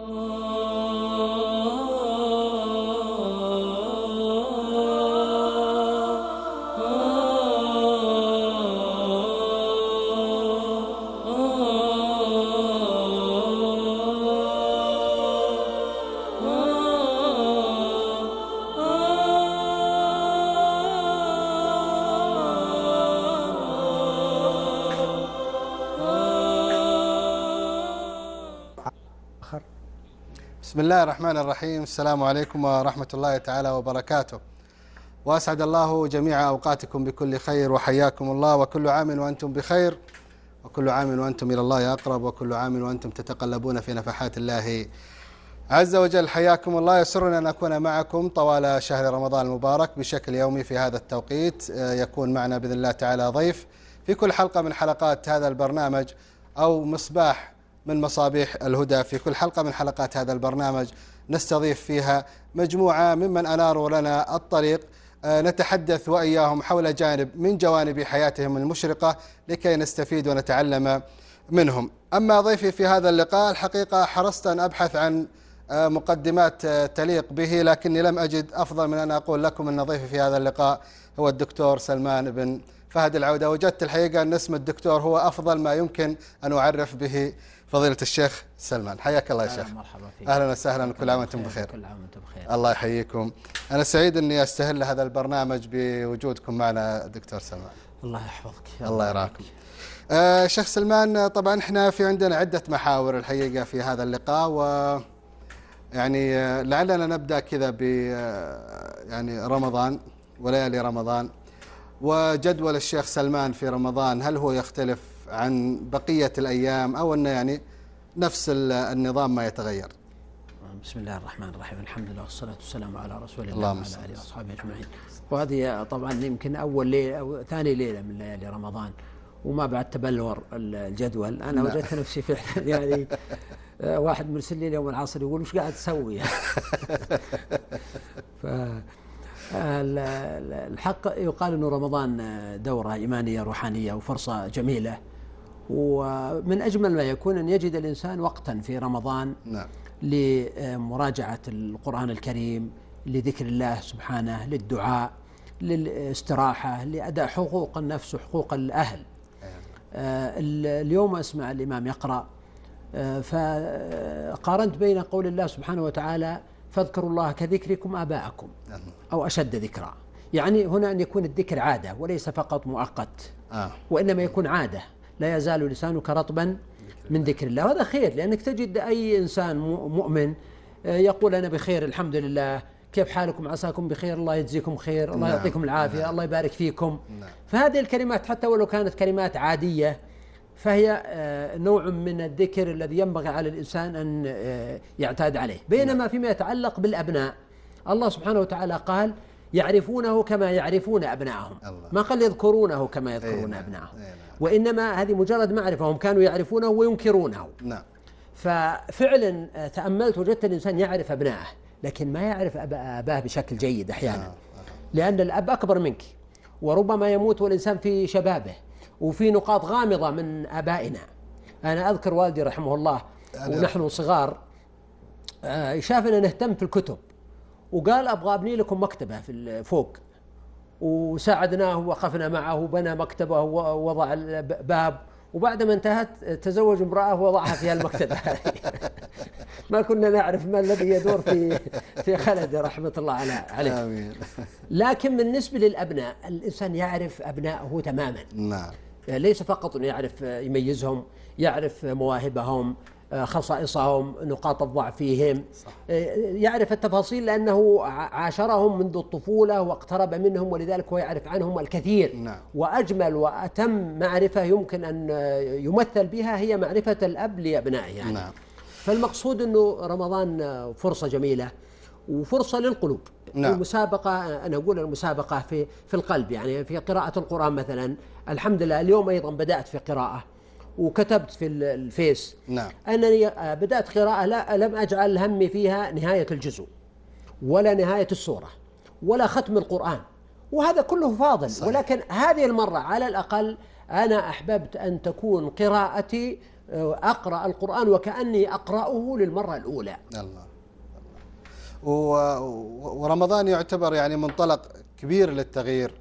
Oh. بسم الله الرحمن الرحيم. السلام عليكم ورحمة الله تعالى وبركاته. وأسعد الله جميع أوقاتكم بكل خير وحياكم الله وكل عام وأنتم بخير وكل عام وأنتم إلى الله أقرب وكل عام وأنتم تتقلبون في نفحات الله عز وجل. حياكم الله. يسرنا أن أكون معكم طوال شهر رمضان المبارك بشكل يومي في هذا التوقيت. يكون معنا بإذن الله تعالى ضيف في كل حلقة من حلقات هذا البرنامج أو مصباح من مصابيح الهدى في كل حلقة من حلقات هذا البرنامج. نستضيف فيها مجموعة ممن أناروا لنا الطريق. آه، نتحدث وإياهم حول جانب من جوانب حياتهم المشرقة لكي نستفيد ونتعلم منهم. أما ضيفي في هذا اللقاء الحقيقة حرصت أن أبحث عن آه، مقدمات آه، تليق به لكني لم أجد أفضل من أن أقول لكم أن ضيفي في هذا اللقاء هو الدكتور سلمان بن فهد العودة. وجدت الحقيقة أن اسم الدكتور هو أفضل ما يمكن أن أعرف به فضيلة الشيخ سلمان حياك الله يا شيخ. مرحبا فيك. أهلا وسهلا كل عام وأنتم بخير. كل عام وأنتم بخير. الله يحييكم. أنا سعيد أني أستهل هذا البرنامج بوجودكم معنا دكتور سلمان. الله يحفظك. الله يراكم. آه شيخ سلمان طبعا إحنا في عندنا عدة محاور الحقيقة في هذا اللقاء و يعني آه، لعلنا نبدأ كذا ب آه، يعني رمضان وليالي رمضان وجدول الشيخ سلمان في رمضان هل هو يختلف عن بقية الأيام أو أنه يعني نفس النظام ما يتغير. بسم الله الرحمن الرحيم. الحمد لله والصلاة والسلام على رسول الله وعلى آله وأصحابه أجمعين. وهذه طبعا يمكن أول ليلة أو ثاني ليلة من ليالي رمضان وما بعد تبلور الجدول. أنا نعم. وجدت نفسي فعلا يعني آه، واحد مرسل لي اليوم العصر يقول وش قاعد تسوي؟ ف ال- ال- الحق يقال إنه رمضان دورة إيمانية روحانية وفرصة جميلة. ومن أجمل ما يكون أن يجد الإنسان وقتا في رمضان نعم لمراجعة القرآن الكريم لذكر الله سبحانه للدعاء للاستراحة لأداء حقوق النفس وحقوق الأهل آه، ال- اليوم أسمع الإمام يقرأ آه، فقارنت بين قول الله سبحانه وتعالى فاذكروا الله كذكركم آباءكم نعم. أو أشد ذكرا يعني هنا أن يكون الذكر عادة وليس فقط مؤقت آه. وإنما يكون عادة لا يزال لسانك رطبا من ذكر الله. وهذا خير لأنك تجد أي إنسان مؤمن آه، يقول أنا بخير الحمد لله. كيف حالكم؟ عساكم بخير؟ الله يجزيكم خير الله نعم، يعطيكم العافية نعم. الله يبارك فيكم. نعم. فهذه الكلمات حتى ولو كانت كلمات عادية فهي آه، نوع من الذكر الذي ينبغي على الإنسان أن آه، يعتاد عليه. بينما فيما يتعلق بالأبناء الله سبحانه وتعالى قال يعرفونه كما يعرفون أبنائهم. ما قال يذكرونه كما يذكرون نعم، أبنائهم أي نعم. وإنما هذه مجرد معرفة هم كانوا يعرفونه وينكرونه. نعم. ففعلا آه، تأملت وجدت الإنسان يعرف أبنائه لكن ما يعرف أب- أباه بشكل جيد أحيانا. لأن الأب أكبر منك وربما يموت والإنسان في شبابه وفي نقاط غامضة من آبائنا. أنا أذكر والدي رحمه الله ونحن صغار آه، شافنا نهتم في الكتب. وقال أبغى أبني لكم مكتبة في فوق. وساعدناه ووقفنا معه وبنى مكتبة ووضع الباب. وبعد ما انتهت تزوج امرأة ووضعها في المكتبة هذه ما كنا نعرف ما الذي يدور في في خلده رحمة الله على- عليه. آمين. لكن بالنسبة للأبناء الإنسان يعرف أبنائه تماما. نعم. ليس فقط أنه يعرف يميزهم يعرف مواهبهم خصائصهم نقاط الضعف فيهم. يعرف التفاصيل لأنه عاشرهم منذ الطفولة واقترب منهم ولذلك هو يعرف عنهم الكثير. نعم. وأجمل وأتم معرفة يمكن أن يمثل بها هي معرفة الأب لأبنائه يعني. نعم. فالمقصود أنه رمضان فرصة جميلة وفرصة للقلوب. نعم. المسابقة أنا أقول المسابقة في في القلب يعني في قراءة القرآن مثلا. الحمد لله اليوم أيضا بدأت في قراءة. وكتبت في ال- الفيس. نعم. أنني آه، بدأت قراءة لا لم أجعل همي فيها نهاية الجزء ولا نهاية السورة ولا ختم القرآن. وهذا كله فاضل صحيح. ولكن هذه المرة على الأقل أنا أحببت أن تكون قراءتي أقرأ القرآن وكأني أقرأه للمرة الأولى. الله. و- ورمضان يعتبر يعني منطلق كبير للتغيير.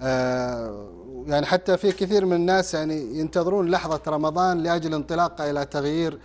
آه، يعني حتى في كثير من الناس يعني ينتظرون لحظة رمضان لأجل انطلاقة إلى تغيير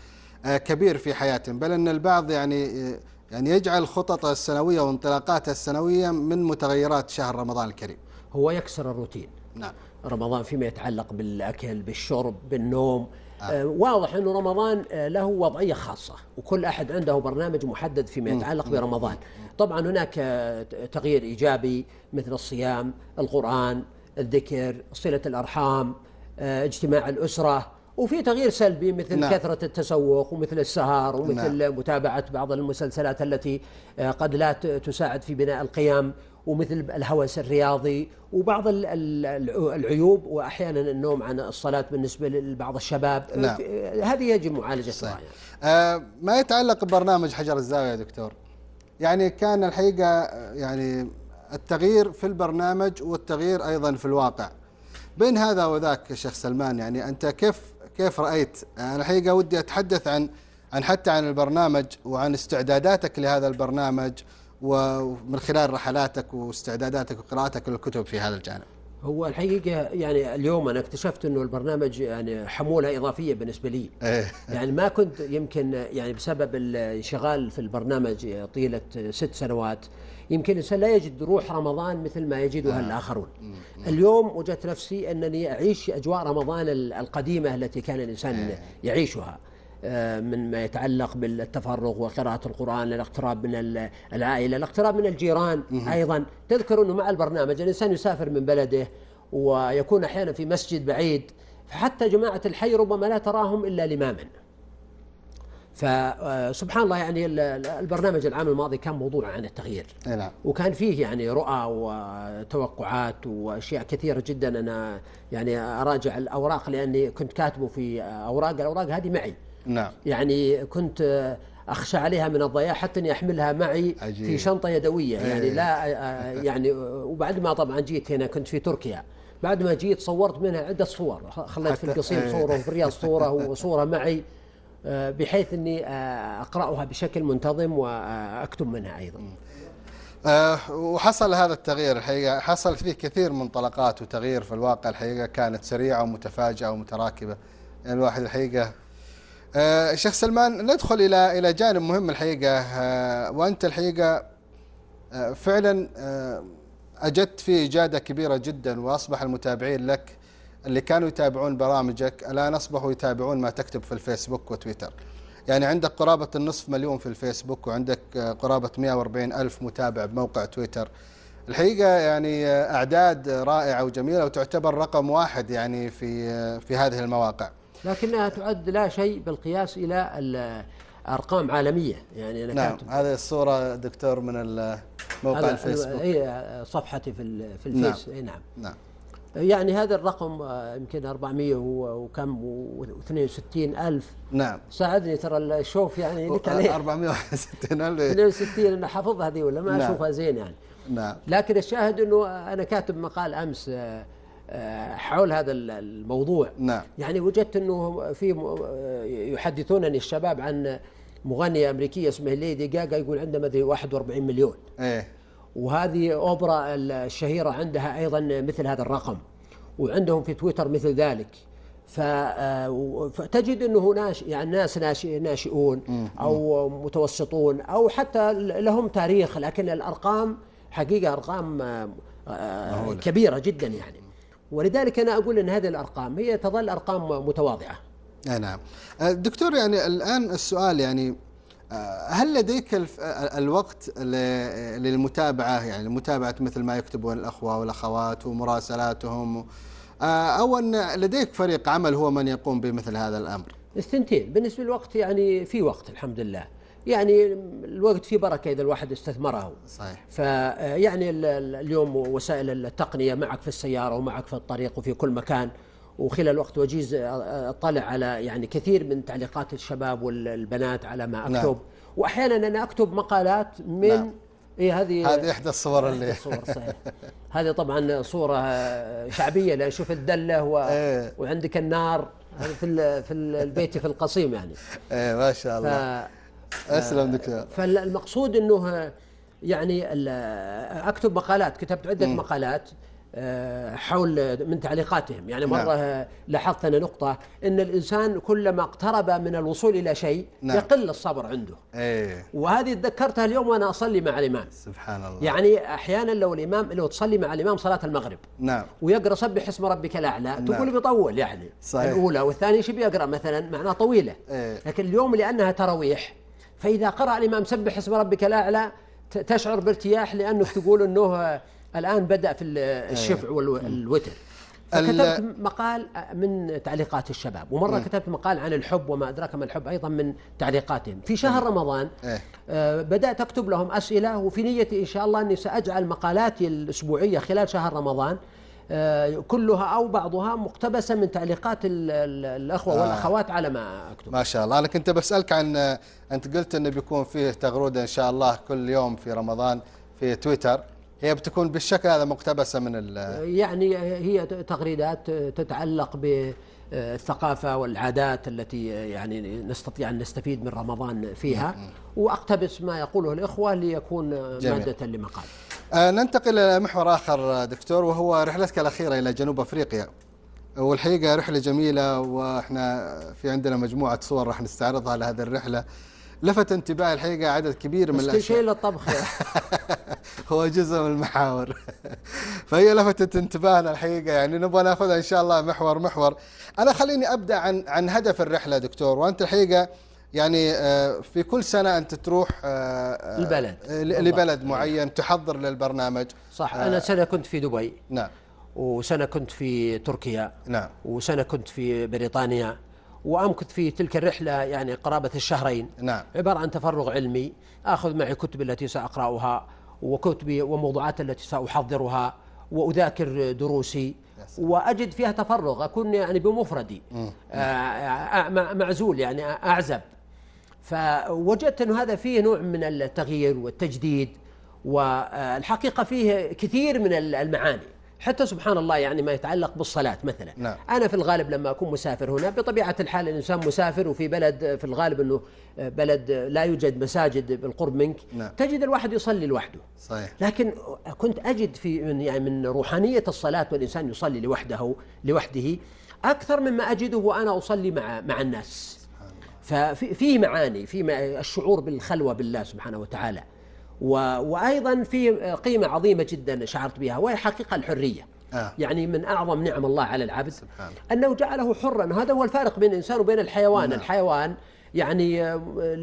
آه، كبير في حياتهم. بل أن البعض يعني يعني يجعل خططه السنوية وانطلاقاته السنوية من متغيرات شهر رمضان الكريم. هو يكسر الروتين. نعم. رمضان فيما يتعلق بالأكل بالشرب بالنوم. آه. واضح إنه رمضان آه، له وضعية خاصة. وكل أحد عنده برنامج محدد فيما يتعلق برمضان. طبعا هناك آه، تغيير إيجابي مثل الصيام القرآن الذكر صلة الأرحام آه، اجتماع الأسرة وفي تغيير سلبي مثل نعم. كثرة التسوق ومثل السهر ومثل نعم. متابعة بعض المسلسلات التي آه، قد لا تساعد في بناء القيم ومثل الهوس الرياضي وبعض ال- ال- العيوب وأحيانا النوم عن الصلاة بالنسبة لبعض الشباب نعم. هذه يجب معالجتها. يعني. آه، ما يتعلق ببرنامج حجر الزاوية يا دكتور يعني كان الحقيقة آه، يعني التغيير في البرنامج والتغيير أيضا في الواقع. بين هذا وذاك يا شيخ سلمان يعني أنت كيف كيف رأيت؟ أنا الحقيقة ودي أتحدث عن عن حتى عن البرنامج وعن استعداداتك لهذا البرنامج ومن خلال رحلاتك واستعداداتك وقراءتك للكتب في هذا الجانب. هو الحقيقة يعني اليوم أنا اكتشفت إنه البرنامج يعني حمولة إضافية بالنسبة لي. إيه. يعني ما كنت يمكن يعني بسبب الانشغال في البرنامج طيلة ست سنوات يمكن الإنسان لا يجد روح رمضان مثل ما يجدها الآخرون. اليوم وجدت نفسي أنني أعيش أجواء رمضان ال- القديمة التي كان الإنسان يعيشها. آه، من ما يتعلق بالتفرغ وقراءة القرآن الاقتراب من ال- العائلة الاقتراب من الجيران أيضا. تذكر أنه مع البرنامج الإنسان يسافر من بلده ويكون أحيانا في مسجد بعيد. فحتى جماعة الحي ربما لا تراهم إلا لماما. فسبحان الله يعني ال- ال- البرنامج العام الماضي كان موضوع عن التغيير. نعم. وكان فيه يعني رؤى وتوقعات وأشياء كثيرة جدا. أنا يعني أراجع الأوراق لأني كنت كاتبه في أوراق. الأوراق هذه معي. نعم. يعني كنت أخشى عليها من الضياع حتى اني احملها معي عجيب. في شنطة يدوية. يعني. لا يعني وبعد ما طبعا جيت هنا كنت في تركيا. بعد ما جيت صورت منها عدة صور. خليت في القصيم. صورة وفي الرياض صورة وصورة معي. بحيث إني آه، أقرأها بشكل منتظم وأكتب منها أيضا. آه، وحصل هذا التغيير الحقيقة. حصل فيه كثير منطلقات وتغيير في الواقع الحقيقة كانت سريعة ومتفاجئة ومتراكبة. يعني الواحد الحقيقة آه، شيخ سلمان ندخل إلى إلى جانب مهم الحقيقة. آه، وأنت الحقيقة آه، فعلا آه، أجدت فيه إجادة كبيرة جدا وأصبح المتابعين لك اللي كانوا يتابعون برامجك الآن أصبحوا يتابعون ما تكتب في الفيسبوك وتويتر؟ يعني عندك قرابة النصف مليون في الفيسبوك وعندك آه، قرابة 140 ألف متابع بموقع تويتر. الحقيقة يعني آه، أعداد رائعة وجميلة وتعتبر رقم واحد يعني في آه، في هذه المواقع. لكنها تعد لا شيء بالقياس إلى ال- أرقام عالمية. يعني أنا نعم هذه الصورة دكتور من موقع الفيسبوك. اي صفحتي في ال- في الفيس. اي نعم. نعم. يعني هذا الرقم آه، يمكن 400 و- وكم و62 ألف. نعم. ساعدني ترى الشوف يعني لك عليه. 460 ألف. 62 أنا حافظها هذه ولا ما نعم. أشوفها زين يعني. نعم. لكن الشاهد إنه أنا كاتب مقال أمس آه، آه، حول هذا ال- الموضوع. نعم. يعني وجدت إنه في يحدثونني الشباب عن مغنية أمريكية اسمها ليدي جاجا يقول عندها مدري 41 مليون. إيه. وهذه أوبرا الشهيرة عندها أيضا مثل هذا الرقم وعندهم في تويتر مثل ذلك. آه، فتجد إنه ناش يعني ناس ناشئ- ناشئون أو متوسطون أو حتى لهم تاريخ لكن الأرقام حقيقة أرقام آه،. كبيرة جدا يعني. ولذلك أنا أقول إن هذه الأرقام هي تظل أرقام متواضعة. نعم. آه، دكتور يعني الآن السؤال يعني هل لديك آه، الوقت ل- للمتابعة؟ يعني لمتابعة مثل ما يكتبون الأخوة والأخوات ومراسلاتهم. آه، أو أن لديك فريق عمل هو من يقوم بمثل هذا الأمر. الثنتين. بالنسبة للوقت يعني في وقت الحمد لله. يعني الوقت فيه بركة إذا الواحد استثمره. صحيح. فيعني اليوم وسائل التقنية معك في السيارة ومعك في الطريق وفي كل مكان. وخلال الوقت وجيز اطلع على يعني كثير من تعليقات الشباب والبنات على ما أكتب. نعم. وأحيانا أنا أكتب مقالات من نعم. إيه هذه هذه إحدى الصور اللي الصور صحيح. هذه طبعا صورة شعبية لأن شوف الدلة و... إيه. وعندك النار. في ال- في ال- البيت في القصيم يعني. إيه ما شاء ف الله اسلم دكتور فالمقصود إنه يعني أكتب مقالات. كتبت عدة مقالات. آه، حول من تعليقاتهم. يعني نعم. مرة لاحظت أنا نقطة إن الإنسان كلما اقترب من الوصول إلى شيء نعم. يقل الصبر عنده. إيه. وهذه تذكرتها اليوم وأنا أصلي مع الإمام. سبحان الله. يعني أحيانا لو الإمام لو تصلي مع الإمام صلاة المغرب. نعم. ويقرأ سبح اسم ربك الأعلى نعم. تقول بيطول يعني. صحيح. الأولى والثانية إيش بيقرأ مثلا؟ معناها طويلة. إيه. لكن اليوم لأنها تراويح. فإذا قرأ الإمام سبح اسم ربك الأعلى ت- تشعر بارتياح لأنك تقول إنه آه، الآن بدأ في ال- الشفع والوتر ال- فكتبت مقال من تعليقات الشباب ومرة كتبت مقال عن الحب وما أدراك ما الحب أيضا من تعليقاتهم. في شهر رمضان إيه. آه، بدأت أكتب لهم أسئلة وفي نيتي إن شاء الله إني سأجعل مقالاتي الأسبوعية خلال شهر رمضان آه، كلها أو بعضها مقتبسة من تعليقات ال- ال- الأخوة آه. والأخوات على ما أكتب. ما شاء الله. أنا كنت بسألك عن أنت قلت إنه بيكون فيه تغرودة إن شاء الله كل يوم في رمضان في تويتر. هي بتكون بالشكل هذا مقتبسة من ال يعني هي تغريدات تتعلق بالثقافة والعادات التي يعني نستطيع أن نستفيد من رمضان فيها. وأقتبس ما يقوله الإخوة ليكون جميل. مادة لمقال. آه، ننتقل إلى محور آخر آه، دكتور وهو رحلتك الأخيرة إلى جنوب أفريقيا. والحقيقة رحلة جميلة وإحنا في عندنا مجموعة صور راح نستعرضها لهذه الرحلة. لفت انتباهي الحقيقة عدد كبير من كل شيء الطبخ. هو جزء من المحاور. فهي لفتت انتباهنا الحقيقة يعني نبغى ناخذها إن شاء الله محور محور. أنا خليني أبدأ عن عن هدف الرحلة دكتور. وأنت الحقيقة يعني آه، في كل سنة أنت تروح آه، آه، البلد. لبلد معين تحضر للبرنامج. صح. أنا سنة كنت في دبي. نعم. وسنة كنت في تركيا. نعم. وسنة كنت في بريطانيا. وأمكث في تلك الرحلة يعني قرابة الشهرين. نعم. عبارة عن تفرغ علمي أخذ معي كتب التي سأقرأها وكتبي وموضوعات التي سأحضرها وأذاكر دروسي وأجد فيها تفرغ أكون يعني بمفردي. آه، آه، مع- معزول يعني أعزب. فوجدت أن هذا فيه نوع من التغيير والتجديد والحقيقة فيه كثير من المعاني. حتى سبحان الله يعني ما يتعلق بالصلاة مثلا. نعم. أنا في الغالب لما أكون مسافر هنا بطبيعة الحال الإنسان مسافر وفي بلد في الغالب أنه بلد لا يوجد مساجد بالقرب منك. نعم. تجد الواحد يصلي لوحده. صحيح. لكن كنت أجد في من يعني من روحانية الصلاة والإنسان يصلي لوحده لوحده أكثر مما أجده وأنا أصلي مع مع الناس. ففي في معاني في الشعور بالخلوة بالله سبحانه وتعالى. وأيضا في قيمة عظيمة جدا شعرت بها وهي حقيقة الحرية آه. يعني من أعظم نعم الله على العبد سبحان أنه جعله حرا وهذا هو الفارق بين الإنسان وبين الحيوان نعم. الحيوان يعني آه،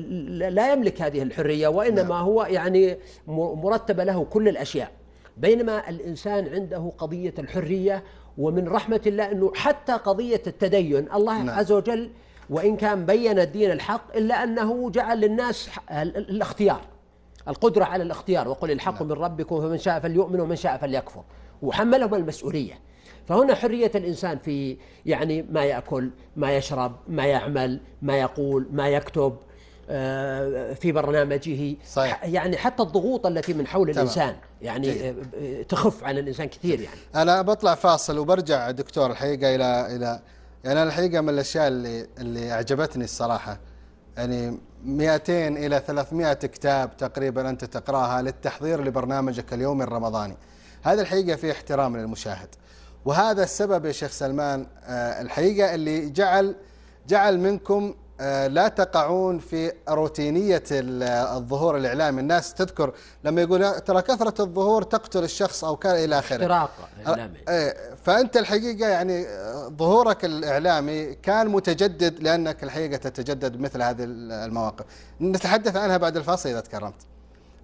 لا يملك هذه الحرية وإنما نعم. هو يعني مرتبة له كل الأشياء بينما الإنسان عنده قضية الحرية ومن رحمة الله أنه حتى قضية التدين الله نعم. عز وجل وإن كان بين الدين الحق إلا أنه جعل للناس الاختيار القدرة على الاختيار وقل الحق من ربكم فمن شاء فليؤمن ومن شاء فليكفر وحملهم المسؤولية فهنا حرية الإنسان في يعني ما يأكل ما يشرب ما يعمل ما يقول ما يكتب آه، في برنامجه صحيح. يعني حتى الضغوط التي من حول تمام. الإنسان يعني جيد. آه، آه، تخف عن الإنسان كثير يعني أنا بطلع فاصل وبرجع دكتور الحقيقة إلى إلى يعني أنا الحقيقة من الأشياء اللي اللي أعجبتني الصراحة يعني 200 إلى 300 كتاب تقريبا أنت تقرأها للتحضير لبرنامجك اليومي الرمضاني. هذا الحقيقة فيه احترام للمشاهد. وهذا السبب يا شيخ سلمان آه، الحقيقة اللي جعل جعل منكم لا تقعون في روتينية ال- الظهور الإعلامي. الناس تذكر لما يقول ترى كثرة الظهور تقتل الشخص أو كان إلى آخره. اختراق إعلامي. إيه، فأنت الحقيقة يعني آه، ظهورك الإعلامي كان متجدد لأنك الحقيقة تتجدد مثل هذه المواقف. نتحدث عنها بعد الفاصل إذا تكرمت.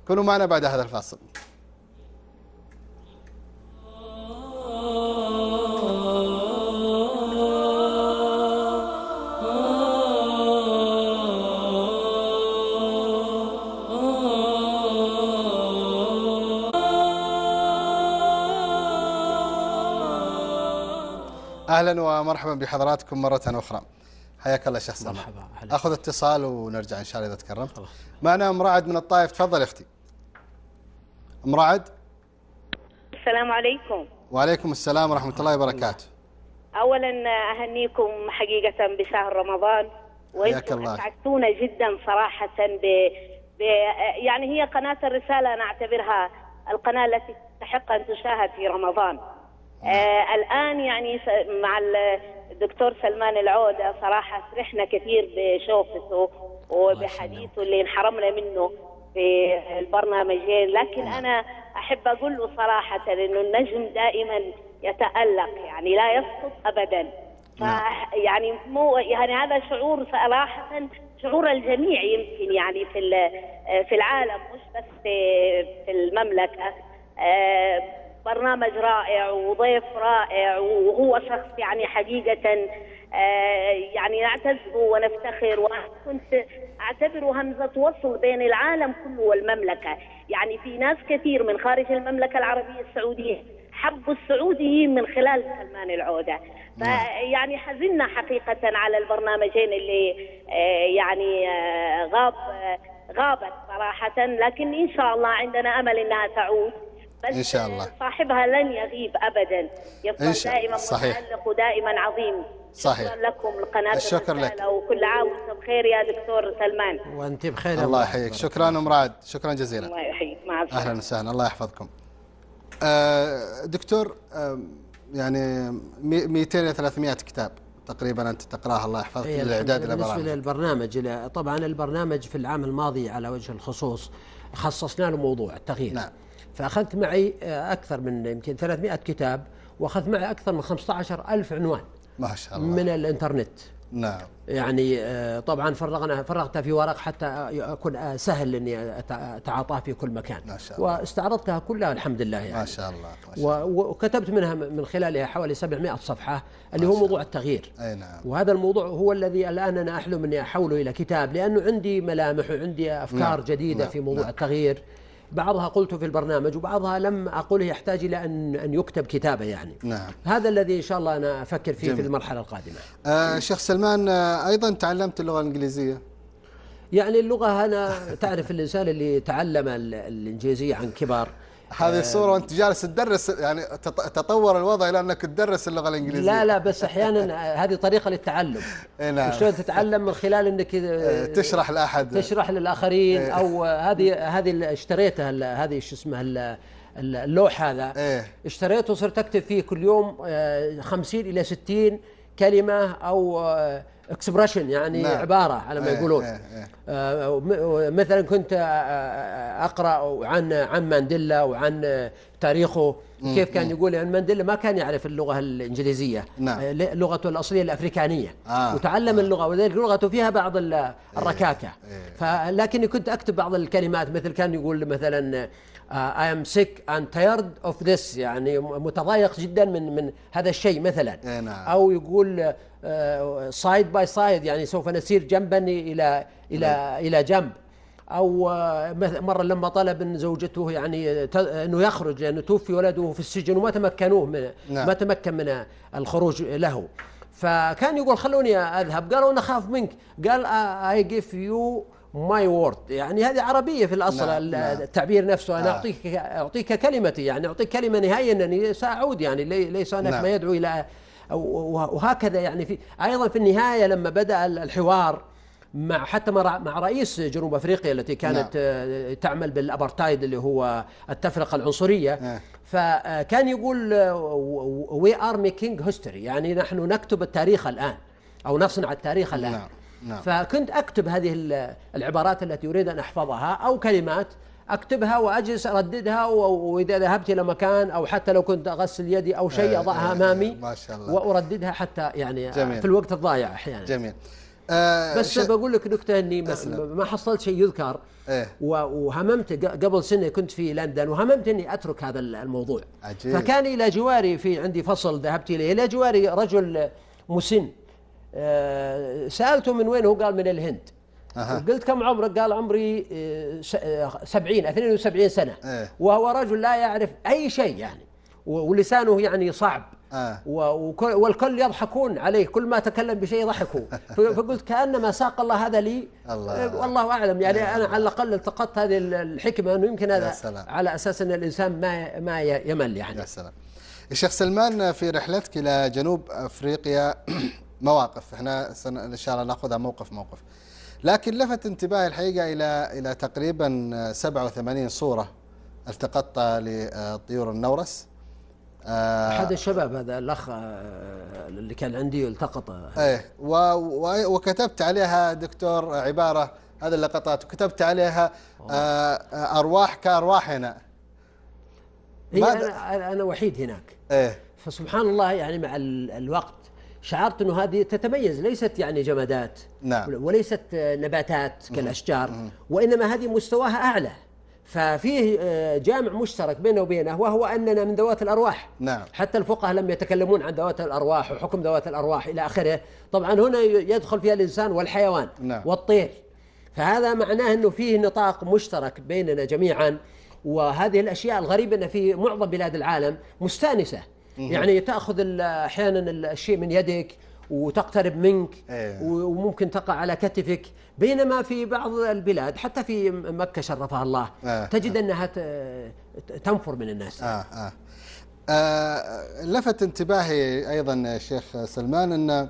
كونوا معنا بعد هذا الفاصل. أهلا ومرحبا بحضراتكم مرة أخرى. حياك الله شيخ سلمان مرحبا. أخذ اتصال ونرجع إن شاء الله إذا تكرمت. معنا أم رعد من الطائف. تفضل يا أختي. أم رعد السلام عليكم. وعليكم السلام ورحمة الله وبركاته. اولا أهنيكم حقيقة بشهر رمضان. حياك وأنتم الله. أسعدتونا جدا صراحة ب... ب... يعني هي قناة الرسالة أنا أعتبرها القناة التي تستحق أن تشاهد في رمضان. آه الآن يعني مع ال- الدكتور سلمان العودة صراحة فرحنا كثير بشوفته وبحديثه اللي انحرمنا منه في البرنامجين. لكن أنا أحب أقول له صراحة إنه النجم دائما يتألق يعني لا يسقط ابدا. ف يعني مو يعني هذا شعور صراحة شعور الجميع يمكن يعني في في العالم مش بس في في المملكة. آه، برنامج رائع وضيف رائع وهو شخص يعني حقيقة آه، يعني نعتز به ونفتخر. وأنا كنت اعتبره همزة وصل بين العالم كله والمملكة، يعني في ناس كثير من خارج المملكة العربية السعودية حبوا السعوديين من خلال سلمان العودة، فيعني حزنا حقيقة على البرنامجين اللي آه، يعني آه، غاب غابت صراحة. لكن إن شاء الله عندنا أمل إنها تعود. بس إن شاء الله. صاحبها لن يغيب ابدا. يفضل إن شاء. دائما صحيح. متالق ودائما عظيم. صحيح. شكرا لكم. لقناه الشكر لك. وكل عام وأنتم بخير يا دكتور سلمان. وأنت بخير الله يحييك. شكرا ام رعد شكرا جزيلا. الله يحييك. مع السلامة. أهلا وسهلا. الله يحفظكم. آه، دكتور آه، يعني 200 إلى 300 كتاب تقريبا أنت تقرأها. الله يحفظك. إيه، للإعداد بالنسبة برامج. للبرنامج طبعا البرنامج في العام الماضي على وجه الخصوص خصصنا له موضوع التغيير. نعم. فأخذت معي آه، أكثر من يمكن 300 كتاب وأخذت معي أكثر من 15 ألف عنوان ما شاء الله. من الإنترنت. نعم. يعني آه، طبعا فرغنا فرغتها في ورق حتى يكون آه، سهل إني أتعاطاه في كل مكان. ما شاء الله. واستعرضتها كلها الحمد لله يعني. ما شاء الله ما شاء و- وكتبت منها من خلالها حوالي 700 صفحة اللي هو موضوع التغيير. الله أي نعم. وهذا الموضوع هو الذي الآن أنا أحلم إني أحوله إلى كتاب لأنه عندي ملامح وعندي أفكار نعم، جديدة نعم، في موضوع نعم. التغيير. بعضها قلته في البرنامج وبعضها لم أقله يحتاج إلى ان أن يكتب كتابة يعني. نعم. هذا الذي إن شاء الله أنا أفكر فيه جميل. في المرحلة القادمة. آه شيخ سلمان آه أيضا تعلمت اللغة الإنجليزية. يعني اللغة أنا تعرف الإنسان اللي تعلم ال- الإنجليزية عن كبر هذه الصورة وانت جالس تدرس يعني تط- تطور الوضع إلى أنك تدرس اللغة الإنجليزية. لا لا بس أحيانا هذه طريقة للتعلم. نعم. شلون تتعلم من خلال إنك آه، تشرح لأحد. تشرح للآخرين أو هذه هذه اشتريتها هذه شو اسمها ال- ال- اللوح هذا. إيه اشتريته وصرت أكتب فيه كل يوم آه، 50 إلى 60 كلمة أو اكسبريشن يعني نعم. عبارة على ما إيه، يقولون إيه، إيه. آه، مثلا كنت آه، آه، أقرأ عن عن مانديلا وعن آه، تاريخه كيف كان يقول يعني مانديلا ما كان يعرف اللغة الإنجليزية نعم. آه، لغته الأصلية الأفريكانية آه. وتعلم اللغة ولذلك لغته فيها بعض ال- الركاكة. فلكني كنت أكتب بعض الكلمات مثل كان يقول مثلا I am sick and tired of this يعني متضايق جدا من من هذا الشيء مثلا نعم. أو يقول side by side يعني سوف نسير جنبا إلى إلى إلى جنب أو آه، مرة لما طلب من زوجته يعني إنه يخرج لأنه توفي ولده في السجن وما تمكنوه من نعم. ما تمكن من الخروج له فكان يقول خلوني أذهب قالوا نخاف منك قال I give you my word يعني هذه عربية في الأصل نعم، نعم. التعبير نفسه أنا آه. أعطيك أعطيك كلمتي يعني أعطيك كلمة نهائيا انني سأعود يعني لي- ليس هناك نعم. ما يدعو إلى وهكذا يعني في أيضا في النهاية لما بدأ الحوار مع حتى مع رئيس جنوب أفريقيا التي كانت نعم. آه، تعمل بالأبرتايد اللي هو التفرقة العنصرية آه. فكان يقول We are making history يعني نحن نكتب التاريخ الآن أو نصنع التاريخ الآن نعم، نعم. فكنت أكتب هذه ال- العبارات التي أريد أن أحفظها أو كلمات أكتبها وأجلس أرددها وإذا ذهبت إلى مكان أو حتى لو كنت أغسل يدي أو شيء آه، أضعها آه، أمامي ما شاء الله. وأرددها حتى يعني جميل. في الوقت الضايع أحيانا جميل آه بس ش- بقول لك نكتة إني ما, أسلم. ما حصلت شيء يذكر إيه. وهممت قبل سنة كنت في لندن وهممت إني أترك هذا الموضوع عجيب. فكان إلى جواري في عندي فصل ذهبت إليه إلى جواري رجل مسن آه، سألته من وين هو قال من الهند قلت كم عمرك؟ قال عمري آه، س- آه، سبعين 72 سنة. إيه. وهو رجل لا يعرف أي شيء يعني. ولسانه يعني صعب. آه. والكل يضحكون عليه. كل ما تكلم بشيء ضحكوا ف- فقلت كأنما ساق الله هذا لي. الله. آه، والله أعلم. يعني أنا على الأقل التقطت هذه ال- الحكمة أنه يمكن هذا سلام. على أساس أن الإنسان ما ما يمل يعني. يا سلام. الشيخ سلمان في رحلتك إلى جنوب أفريقيا مواقف. إحنا سن- إن شاء الله نأخذها موقف موقف. لكن لفت انتباهي الحقيقة إلى إلى تقريبا 87 صورة التقطتها لطيور النورس. آه، احد الشباب هذا الأخ آه، اللي كان عندي التقط. إيه و و وكتبت عليها دكتور عبارة هذا اللقطات وكتبت عليها آه، آه، أرواح كأرواحنا. هي أنا أنا وحيد هناك. إيه. فسبحان الله يعني مع ال- الوقت شعرت إنه هذه تتميز ليست يعني جمادات نعم. وليست آه، نباتات كالأشجار وإنما هذه مستواها أعلى. ففيه آه، جامع مشترك بينه وبينه وهو أننا من ذوات الأرواح. نعم. حتى الفقهاء لم يتكلمون عن ذوات الأرواح وحكم ذوات الأرواح إلى آخره. طبعا هنا يدخل فيها الإنسان والحيوان نعم. والطير. فهذا معناه إنه فيه نطاق مشترك بيننا جميعا. وهذه الأشياء الغريبة إن في معظم بلاد العالم مستانسة. يعني تأخذ أحيانا ال- الشيء من يدك وتقترب منك. و- وممكن تقع على كتفك بينما في بعض البلاد حتى في مكة شرفها الله آه. تجد أنها ت- تنفر من الناس آه آه. آه لفت انتباهي أيضا يا شيخ سلمان أن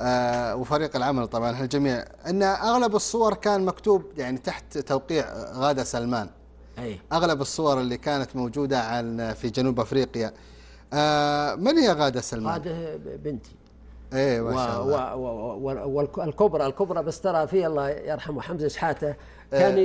آه وفريق العمل طبعا الجميع أن أغلب الصور كان مكتوب يعني تحت توقيع غادة سلمان أي أغلب الصور اللي كانت موجودة عن في جنوب أفريقيا آه من هي غادة سلمان؟ هذا بنتي إيه ما شاء الله والكبرى الكبرى بس ترى في الله يرحمه حمزة شحاتة كان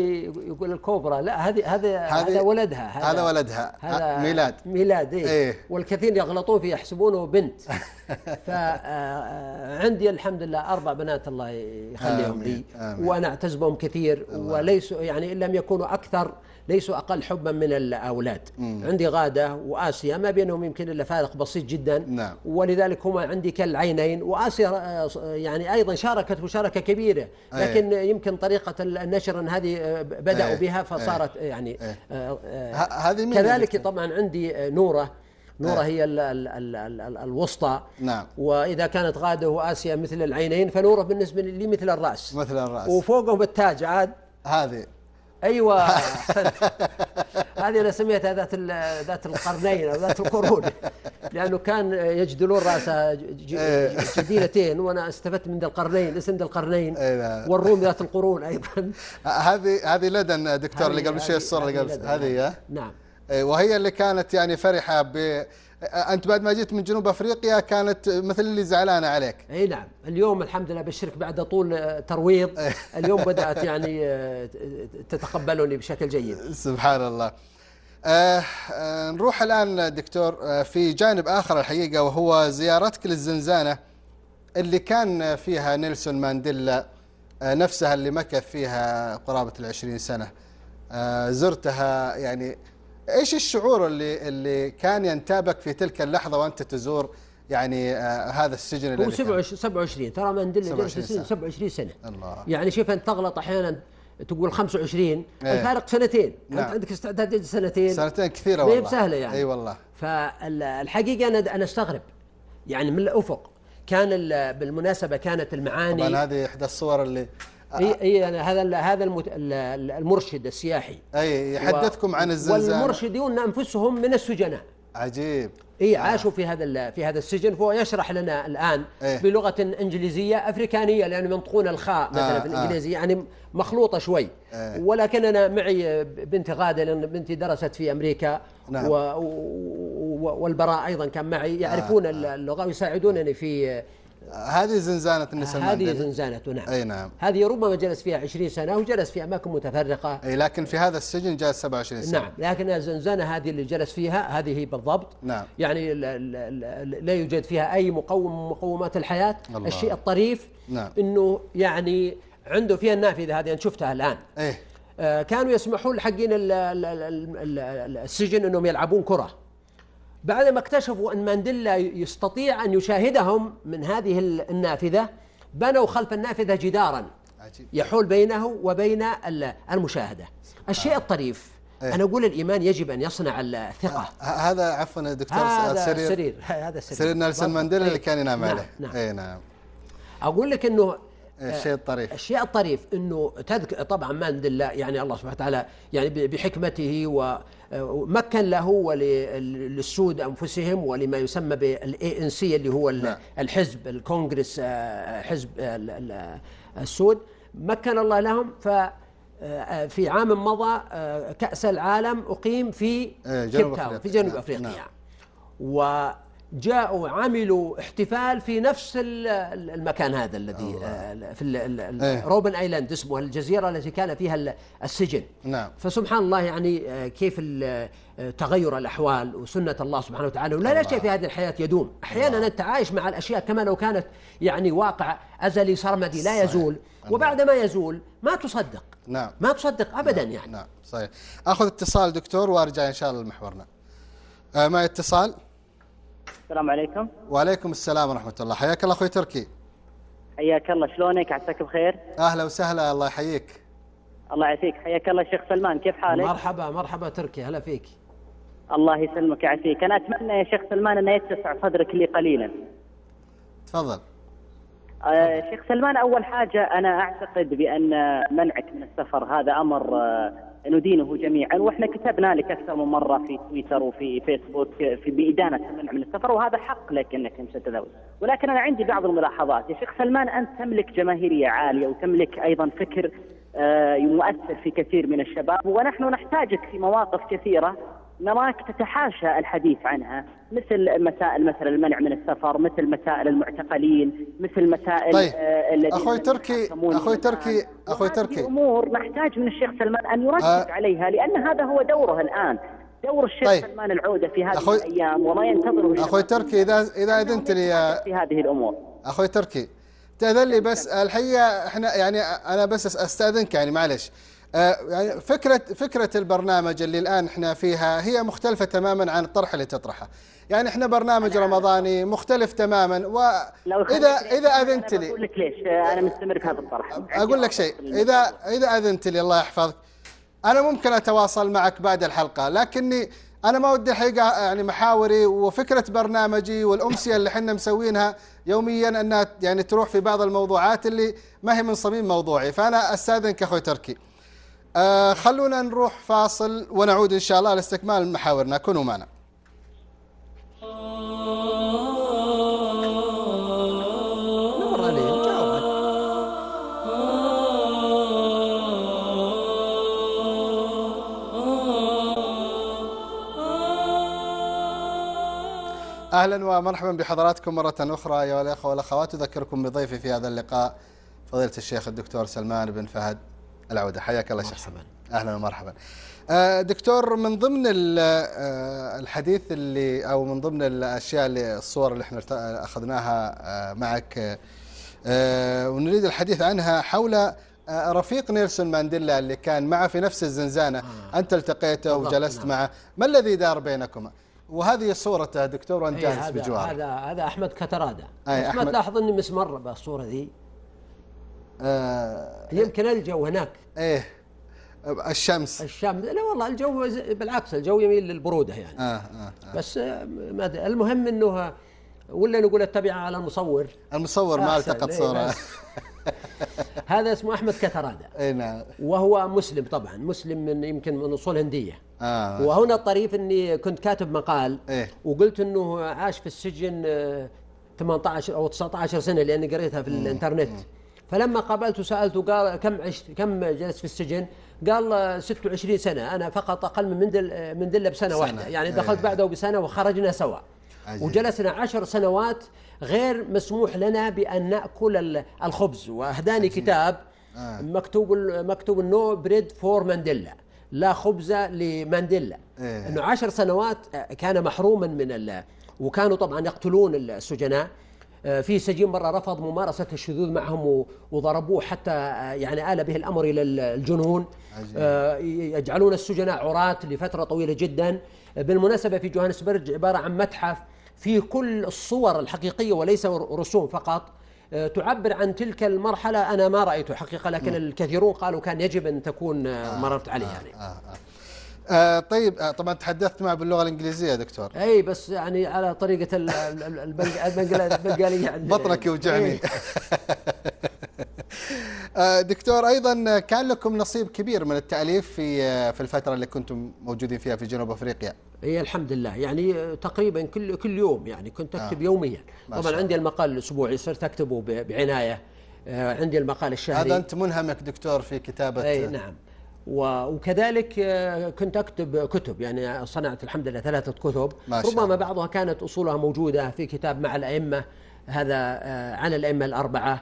يقول الكبرى لا هذه هذا هذه- هذا ولدها هذا ولدها. هذا ميلاد. ميلاد إيه. إيه. والكثير يغلطون فيه يحسبونه بنت فعندي الحمد لله أربع بنات الله يخليهم لي. آمين. وأنا اعتز بهم كثير وليسوا يعني إن لم يكونوا أكثر ليسوا أقل حبا من الأولاد. عندي غادة وآسيا ما بينهم يمكن إلا فارق بسيط جدا. نعم. ولذلك هما عندي كالعينين. وآسيا آه، يعني أيضا شاركت مشاركة كبيرة. لكن يمكن طريقة النشر إن هذه آه، بدأوا أيه. بها فصارت يعني أيه. آه، آه، هذه كذلك طبعا عندي نورة. نورة أيه. هي ال ال ال ال ال الوسطى. نعم. وإذا كانت غادة وآسيا مثل العينين فنورة بالنسبة لي مثل الرأس. مثل الرأس. وفوقهم التاج عاد. هذه. أيوه. هذه أنا سميتها ذات ذات القرنين أو ذات القرون لأنه كان يجدلون راسها ج- ج- جديلتين وأنا استفدت من ذا القرنين اسم ذا القرنين إيه نعم. والروم ذات القرون أيضا هذه هذه لدن دكتور اللي قبل شوي الصورة اللي قبل. هذه ها؟ نعم إيه، وهي اللي كانت يعني فرحة ب أنت بعد ما جيت من جنوب أفريقيا كانت مثل اللي زعلانة عليك. إي نعم. اليوم الحمد لله بشرك بعد طول ترويض. اليوم بدأت يعني آه، تتقبلني بشكل جيد. سبحان الله. آه آه نروح الآن دكتور آه في جانب آخر الحقيقة وهو زيارتك للزنزانة اللي كان فيها نيلسون مانديلا نفسها اللي مكث فيها قرابة العشرين سنة. آه زرتها يعني إيش الشعور اللي اللي كان ينتابك في تلك اللحظة وأنت تزور يعني آه هذا السجن هو الذي كان؟ 27 27 ترى مانديلا جلس 27 السجن سنة. 27 سنة. الله. يعني شوف أنت تغلط أحيانا تقول 25 إيه. الفارق سنتين. نعم. أنت عندك استعداد سنتين. سنتين كثيرة ما هي والله. بسهلة يعني. أي والله. فالحقيقة أنا أنا أستغرب. يعني من الأفق. كان ال- بالمناسبة كانت المعاني. طبعا هذه إحدى الصور اللي هي هي أنا هذا هذا المرشد السياحي أي يحدثكم عن الزنزانه والمرشدون أنفسهم من السجناء عجيب إي عاشوا في هذا في هذا السجن فهو يشرح لنا الآن إيه. بلغة إنجليزية أفريكانية لأنه ينطقون الخاء مثلا آه، في آه. الانجليزي يعني مخلوطة شوي إيه. ولكن أنا معي بنت غاده لأن بنتي درست في أمريكا نعم. و و والبراء أيضا كان معي يعرفون اللغة ويساعدونني في هذه زنزانة النساء هذه. زنزانته نعم أي نعم. هذه ربما جلس فيها 20 سنة وجلس في أماكن متفرقة أي لكن في هذا السجن جالس 27 سنة نعم لكن الزنزانة هذه اللي جلس فيها هذه هي بالضبط نعم. يعني لا, يوجد فيها أي مقوم مقومات الحياة الله. الشيء الطريف نعم. أنه يعني عنده فيها النافذة هذه أنا شفتها الآن إيه آه، كانوا يسمحون حقين ال- ال- ال- ال- السجن أنهم يلعبون كرة بعد ما اكتشفوا أن مانديلا يستطيع أن يشاهدهم من هذه النافذة بنوا خلف النافذة جدارا يحول بينه وبين ال- المشاهدة. الشيء الطريف إيه. أنا أقول الإيمان يجب أن يصنع الثقة. ه- هذا عفوا دكتور هذا سرير. سرير. هذا سرير. سرير نيلسون. مانديلا اللي إيه. كان ينام نعم، عليه. نعم. اي نعم. أقول لك أنه الشيء الطريف. الشيء الطريف إنه تذكر طبعا مانديلا يعني الله سبحانه وتعالى يعني بحكمته ومكن له وللسود أنفسهم ولما يسمى بال ANC اللي هو نعم. الحزب الكونغرس آه، حزب ال- ال- السود مكن الله لهم ف آه، في عام مضى آه، كأس العالم أقيم في آه، جنوب أفريقيا. في جنوب نعم، أفريقيا نعم. وجاءوا عملوا احتفال في نفس ال- ال- المكان هذا الذي آه، في إيه. روبن أيلاند اسمه الجزيرة التي كان فيها ال- السجن. نعم. فسبحان الله يعني آه، كيف آه، تغير الأحوال وسنة الله سبحانه وتعالى. ولا لا شيء في هذه الحياة يدوم. أحيانا انت عايش مع الأشياء كما لو كانت يعني واقع أزلي سرمدي لا يزول. وبعد ما يزول ما تصدق. نعم. ما تصدق ابدا يعني. نعم. صحيح. آخذ اتصال دكتور وأرجع إن شاء الله لمحورنا. آه معي اتصال؟ السلام عليكم. وعليكم السلام ورحمة الله. حياك الله أخوي تركي. حياك الله. شلونك؟ عساك بخير؟ أهلا وسهلا. الله يحييك. الله يعافيك. حياك الله شيخ سلمان. كيف حالك؟ مرحبا مرحبا تركي. هلا فيك. الله يسلمك يعافيك أنا أتمنى يا شيخ سلمان أن يتسع صدرك لي قليلا. تفضل. آه شيخ سلمان أول حاجة أنا أعتقد بأن منعك من السفر. هذا أمر آه ندينه جميعا. وإحنا كتبنا لك أكثر من مرة في تويتر وفي فيسبوك في بإدانة المنع من السفر وهذا حق لك إنك أنت تتزوج ولكن أنا عندي بعض الملاحظات. يا شيخ سلمان أنت تملك جماهيرية عالية وتملك أيضا فكر آه، مؤثر في كثير من الشباب ونحن نحتاجك في مواقف كثيرة. نراك تتحاشى الحديث عنها. مثل مسائل مثلا المنع من السفر مثل مسائل المعتقلين مثل مسائل طيب. آه، أخوي تركي- الآن. تركي- وهذه تركي. امور نحتاج من الشيخ سلمان أن يركز آه. عليها لأن هذا هو دوره الآن دور الشيخ طيب. سلمان العودة في هذه أخوي- الأيام وما ينتظره الشباب أخوي تركي اذا إذا أذنت لي في هذه الأمور أخوي تركي تأذن لي بس الحقيقة إحنا يعني أنا بس أستأذنك يعني معلش يعني فكره فكرة البرنامج اللي الآن إحنا فيها هي مختلفة تماما عن الطرح اللي تطرحه. يعني إحنا برنامج رمضاني مختلف تماما واذا اذا أذنت لي. بقول لك ليش؟ آه، أنا مستمر في هذا الطرح. أقول لك شيء. اذا إذا أذنت لي الله يحفظك. أنا ممكن أتواصل معك بعد الحلقة لكني أنا ما ودي الحقيقة يعني محاوري وفكرة برنامجي والأمسية اللي إحنا مسوينها يوميا إنها يعني تروح في بعض الموضوعات اللي ما هي من صميم موضوعي. فأنا أستأذنك أخوي تركي. آه خلونا نروح فاصل ونعود إن شاء الله لاستكمال محاورنا. كونوا معنا. أهلا ومرحبا بحضراتكم مرة أخرى ايها الاخوه والأخوات. أذكركم بضيفي في هذا اللقاء فضيلة الشيخ الدكتور سلمان بن فهد. العودة. حياك الله شيخ مرحبا. أهلا ومرحبا. آه، دكتور من ضمن آه، الحديث اللي أو من ضمن الأشياء اللي الصور اللي إحنا أخذناها آه، معك آه، ونريد الحديث عنها حول آه، رفيق نيلسون مانديلا اللي كان معه في نفس الزنزانة. أنت التقيته بالضبط، وجلست نعم. معه. ما الذي دار بينكما؟ وهذه صورته دكتور وأنت إيه، جالس بجواره هذا هذا أحمد كتراده أي، بس أحمد. ما تلاحظ إني مسمر بالصورة ذي. آه، يمكن الجو هناك. إيه الشمس. الشام لا والله الجو بالعكس الجو يميل للبرودة يعني. آه آه آه. بس آه، ما. المهم إنه ولا نقول اتبع على المصور؟ المصور ما التقط إيه، صورة. هذا اسمه أحمد كترادة. إي نعم. وهو مسلم طبعا مسلم من يمكن من أصول هندية. آه وهنا الطريف إني كنت كاتب مقال إيه. وقلت إنه عاش في السجن آه، 18 أو 19 سنة لأني قريتها في الإنترنت. فلما قابلته سألته قال كم عشت كم جلست في السجن؟ قال آه، 26 سنة أنا فقط أقل من مندل مندلة بسنة سنة. واحدة يعني إيه. دخلت بعده بسنة وخرجنا سوا عجيب. وجلسنا عشر سنوات غير مسموح لنا بأن نأكل ال- الخبز وأهداني كتاب آه. مكتوب مكتوب No bread for Mandela لا خبز لمانديلا إيه. إنه عشر سنوات كان محروما من ال وكانوا طبعا يقتلون السجناء في سجين مرة رفض ممارسة الشذوذ معهم وضربوه حتى آه، يعني آل به الأمر إلى ال- الجنون. عجيب. آه، يجعلون السجناء عراة لفترة طويلة جدا. آه، بالمناسبة في جوهانسبرج عبارة عن متحف فيه كل الصور الحقيقية وليس رسوم فقط. آه، تعبر عن تلك المرحلة. أنا ما رأيته حقيقة لكن الكثيرون قالوا كان يجب أن تكون آه، مررت عليه يعني. آه آه. آه طيب آه طبعا تحدثت معه باللغة الإنجليزية دكتور أي بس يعني على طريقة ال- ال- ال- البنج- البنجلا- البنجاليه عندنا بطنك يعني. يوجعني إيه. آه، دكتور أيضا كان لكم نصيب كبير من التأليف في آه، في الفترة اللي كنتم موجودين فيها في جنوب أفريقيا هي الحمد لله يعني تقريبا كل كل يوم يعني كنت أكتب آه. يوميا طبعا. عندي المقال الأسبوعي صرت أكتبه بعناية آه، عندي المقال الشهري هذا أنت منهمك دكتور في كتابة اي نعم وكذلك كنت اكتب كتب يعني صنعت الحمد لله ثلاثة كتب ربما. بعضها كانت أصولها موجودة في كتاب مع الأئمة هذا آه، عن الأئمة الأربعة.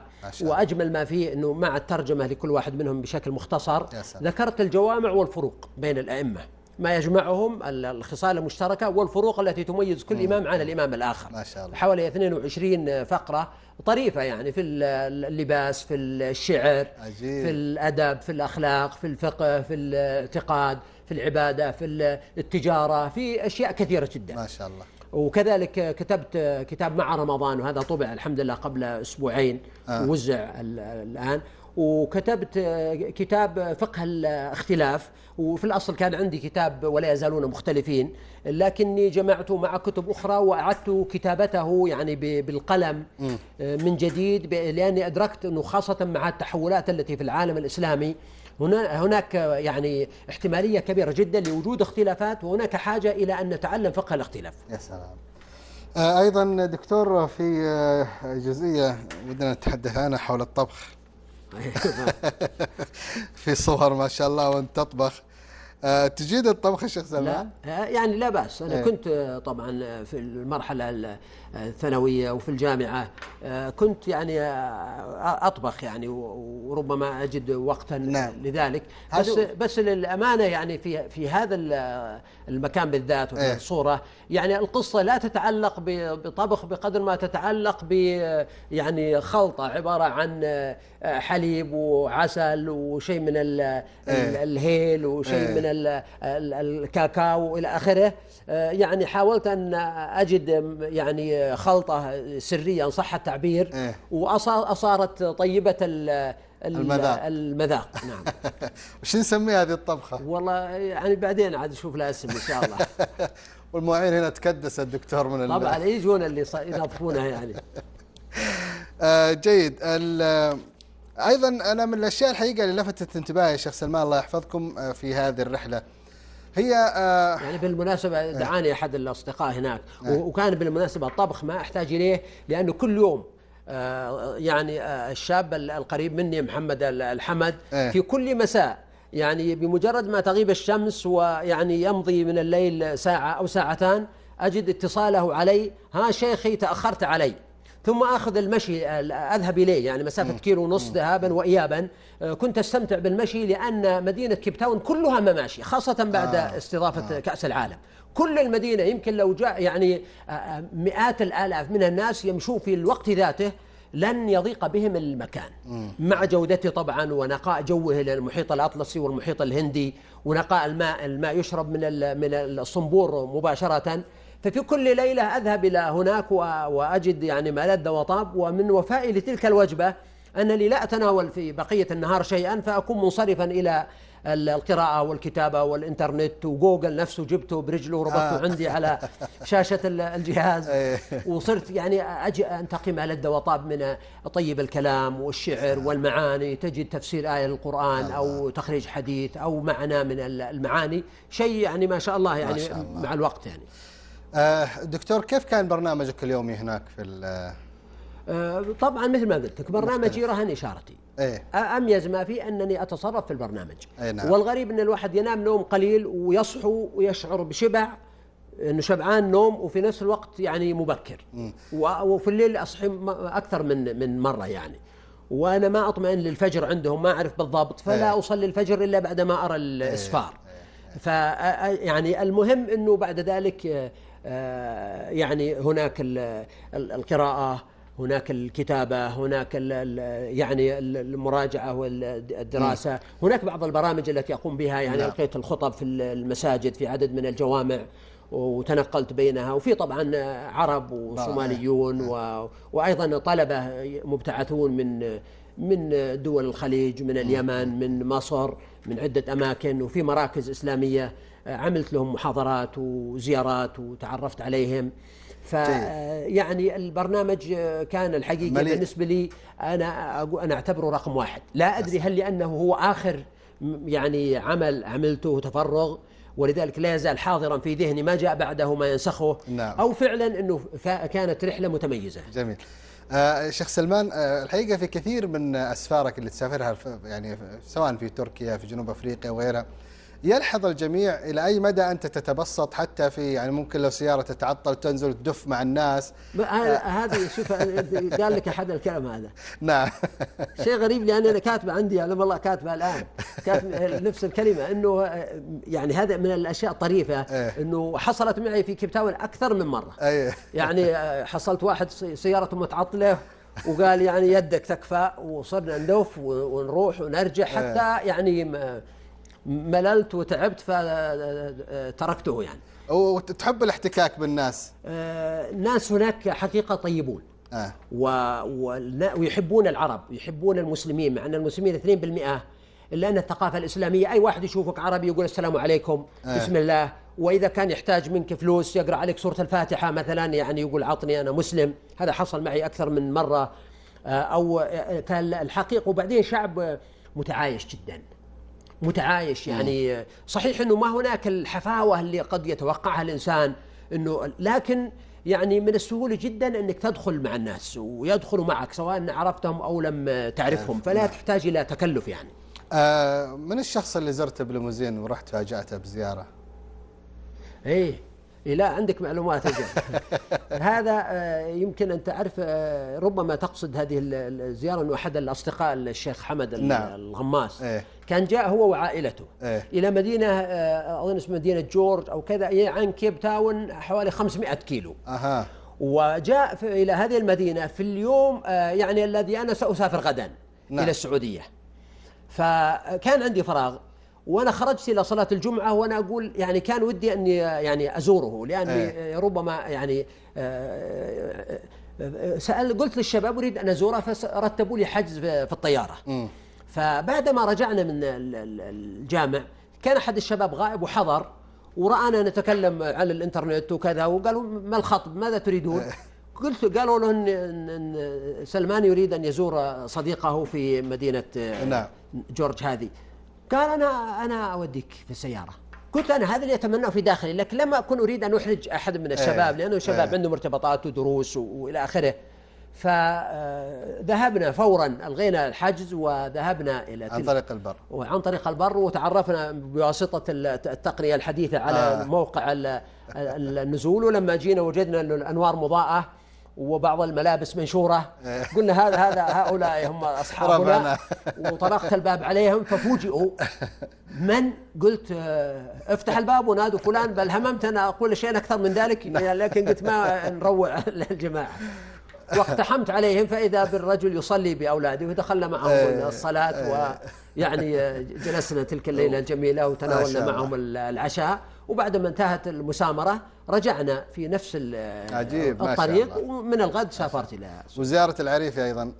وأجمل ما فيه إنه مع الترجمة لكل واحد منهم بشكل مختصر. ذكرت الجوامع والفروق بين الأئمة ما يجمعهم ال- الخصال المشتركة والفروق التي تميز كل إمام عن الإمام الآخر ما شاء الله. حوالي 22 فقرة طريفة يعني في ال- اللباس في الشعر عجيب. في الأدب في الأخلاق في الفقه في الاعتقاد في العبادة في التجارة في أشياء كثيرة جدا ما شاء الله وكذلك كتبت كتاب مع رمضان وهذا طبع الحمد لله قبل أسبوعين آه. ووزع ال- الآن وكتبت كتاب فقه الاختلاف وفي الأصل كان عندي كتاب ولا يزالون مختلفين لكني جمعته مع كتب أخرى وأعدت كتابته يعني بالقلم من جديد لأني أدركت أنه خاصة مع التحولات التي في العالم الإسلامي هنا هناك يعني احتمالية كبيرة جدا لوجود اختلافات وهناك حاجة إلى أن نتعلم فقه الاختلاف. يا سلام. آه، أيضا دكتور في آه، جزئية ودنا نتحدث عنها حول الطبخ. في صور ما شاء الله وانت تطبخ آه، تجيد الطبخ يا شيخ لا سلمان؟ يعني لا بأس أنا إيه. كنت آه، طبعا آه، في المرحلة ال- الثانوية وفي الجامعة آه، كنت يعني آه، أطبخ يعني وربما أجد وقتا نعم. لذلك بس بس للأمانة يعني في في هذا ال- المكان بالذات وفي إيه. الصورة يعني القصة لا تتعلق بطبخ بقدر ما تتعلق ب يعني خلطة عبارة عن آه، حليب وعسل وشيء من ال- إيه. الهيل وشيء إيه. من ال- ال- الكاكاو إلى آخره آه، يعني حاولت أن أجد يعني خلطة سرية إن صح التعبير إيه. واصارت طيبة ال- ال- المذاق. المذاق نعم وش نسمي هذه الطبخة؟ والله يعني بعدين عاد نشوف لها اسم إن شاء الله والمواعين هنا تكدس الدكتور من طبعا يجون اللي ينظفونها يعني آه، جيد أيضا أنا من الأشياء الحقيقة اللي لفتت انتباهي شيخ سلمان الله يحفظكم آه، في هذه الرحلة هي آه، يعني بالمناسبة دعاني أحد الأصدقاء هناك. و- وكان بالمناسبة الطبخ ما أحتاج إليه لأنه كل يوم آه، يعني آه، الشاب ال- القريب مني محمد ال- الحمد إيه. في كل مساء يعني بمجرد ما تغيب الشمس ويعني يمضي من الليل ساعة أو ساعتان أجد اتصاله علي ها شيخي تأخرت علي. ثم آخذ المشي أذهب إليه يعني مسافة كيلو ونص ذهابا وايابا. آه، كنت أستمتع بالمشي لأن مدينة كيب تاون كلها مماشي خاصة بعد آه. استضافة كأس العالم. كل المدينة يمكن لو جاء يعني آه، آه، مئات الآلاف من الناس يمشوا في الوقت ذاته لن يضيق بهم المكان. مع جودته طبعا ونقاء جوه للمحيط الأطلسي والمحيط الهندي ونقاء الماء الماء يشرب من من الصنبور مباشرة. ففي كل ليلة أذهب إلى هناك وأجد يعني ما لذ وطاب. ومن وفائي لتلك الوجبة أنني لا أتناول في بقية النهار شيئا فأكون منصرفا إلى ال- القراءة والكتابة والإنترنت وجوجل نفسه جبته برجله وربطته آه. عندي على شاشة ال- الجهاز. إيه. وصرت يعني أجي أنتقي ما لذ وطاب من طيب الكلام والشعر والمعاني. تجد تفسير آية القرآن أو تخريج حديث أو معنى من ال- المعاني. شيء يعني ما شاء الله يعني شاء الله. مع الوقت يعني. آه، دكتور كيف كان برنامجك اليومي هناك في ال- آه، طبعا مثل ما قلت لك برنامجي رهن إشارتي. إيه. اميز ما فيه أنني أتصرف في البرنامج. أي نعم. والغريب إن الواحد ينام نوم قليل ويصحو ويشعر بشبع إنه شبعان نوم وفي نفس الوقت يعني مبكر. وفي الليل أصحي أكثر من من مرة يعني. وأنا ما أطمئن للفجر عندهم ما أعرف بالضبط فلا إيه. أصلي الفجر إلا بعد ما أرى الاسفار ف يعني المهم إنه بعد ذلك آه، آه، يعني هناك ال- ال- القراءة هناك الكتابة هناك ال يعني ال- المراجعة والدراسة. هناك بعض البرامج التي أقوم بها يعني نعم. ألقيت الخطب في المساجد في عدد من الجوامع وتنقلت بينها وفي طبعا عرب وصوماليون و... وأيضا طلبة مبتعثون من من دول الخليج من اليمن من مصر من عدة أماكن وفي مراكز إسلامية. عملت لهم محاضرات وزيارات وتعرفت عليهم. ف يعني البرنامج كان الحقيقة مليء. بالنسبة لي أنا أنا أعتبره رقم واحد. لا أدري هل لأنه هو آخر يعني عمل عملته تفرغ ولذلك لا يزال حاضرا في ذهني ما جاء بعده ما ينسخه. نعم. أو فعلا إنه كانت رحلة متميزة. جميل. آه شيخ سلمان آه الحقيقة في كثير من أسفارك اللي تسافرها يعني سواء في تركيا في جنوب أفريقيا وغيرها يلحظ الجميع إلى أي مدى أنت تتبسط حتى في يعني ممكن لو سيارة تتعطل تنزل تدف مع الناس. ب- ه- هذه شوف قال لك أحد الكلام هذا. نعم. شيء غريب لأن أنا كاتبة عندي يعلم الله كاتبة الآن. كاتب نفس الكلمة إنه يعني هذا من الأشياء الطريفة إيه. إنه حصلت معي في كيب تاون أكثر من أي. يعني حصلت واحد سي- سيارته متعطلة وقال يعني يدك تكفى وصرنا ندف ونروح ونرجع حتى يعني مللت وتعبت فتركته يعني. وتحب الاحتكاك بالناس؟ آه، الناس هناك حقيقة طيبون. آه. و... والنا- ويحبون العرب يحبون المسلمين مع أن المسلمين 2% إلا أن الثقافة الإسلامية أي واحد يشوفك عربي يقول السلام عليكم آه. بسم الله. وإذا كان يحتاج منك فلوس يقرأ عليك سورة الفاتحة مثلا يعني يقول عطني أنا مسلم. هذا حصل معي أكثر من مرة. آه، أو آه، كان الحقيقة وبعدين شعب متعايش جدا. متعايش يعني صحيح إنه ما هناك الحفاوة اللي قد يتوقعها الإنسان إنه لكن يعني من السهولة جدا إنك تدخل مع الناس ويدخلوا معك سواء عرفتهم أو لم تعرفهم فلا تحتاج إلى تكلف يعني. آه من الشخص اللي زرته بليموزين ورحت فاجأته بزيارة؟ إيه. لا عندك معلومات أجل. هذا آه، يمكن أن تعرف آه، ربما تقصد هذه ال- ال- الزياره أنه أحد الأصدقاء الشيخ حمد نعم. الغماس إيه. كان جاء هو وعائلته إيه. إلى مدينة آه، أظن اسمها مدينة جورج أو كذا عن كيب تاون حوالي 500 كيلو أها وجاء إلى هذه المدينة في اليوم يعني الذي أنا سأسافر غدا نعم. إلى السعودية فكان عندي فراغ وأنا خرجت إلى صلاة الجمعة وأنا أقول يعني كان ودي اني يعني أزوره لأني إيه. ربما يعني آه، آه، سأل قلت للشباب أريد أن أزوره فرتبوا لي حجز في الطيارة مم. فبعدما رجعنا من ال- ال- الجامع كان أحد الشباب غائب وحضر ورآنا نتكلم على الإنترنت وكذا وقالوا ما الخطب ماذا تريدون؟ قلت قالوا له إن سلمان يريد أن يزور صديقه في مدينة نعم. جورج هذه قال أنا أنا أوديك في السياره قلت أنا هذا اللي أتمناه في داخلي لكن لم أكن أريد أن أحرج أحد من الشباب لأنه الشباب إيه. عنده ارتباطات ودروس وإلى آخره فذهبنا فورا ألغينا الحجز وذهبنا إلى عن طريق البر وعن طريق البر وتعرفنا بواسطة الت- التقنية الحديثة على آه. آه. موقع ال- ال- النزول ولما جينا وجدنا أن الأنوار مضاءة وبعض الملابس منشورة. إيه. قلنا هذا هذا هؤلاء هم أصحابنا. ربنا. وطرقت الباب عليهم ففوجئوا. من؟ قلت آه، افتح الباب ونادوا فلان بل هممت أن أقول شيئا أكثر من ذلك لكن قلت ما نروع الجماعة واقتحمت عليهم فإذا بالرجل يصلي بأولاده ودخلنا معهم إيه. الصلاة ويعني جلسنا تلك الليلة الجميلة وتناولنا. معهم العشاء وبعد ما انتهت المسامرة رجعنا في نفس عجيب، الطريق. ومن الغد سافرت إلى وزيارة العريفي أيضا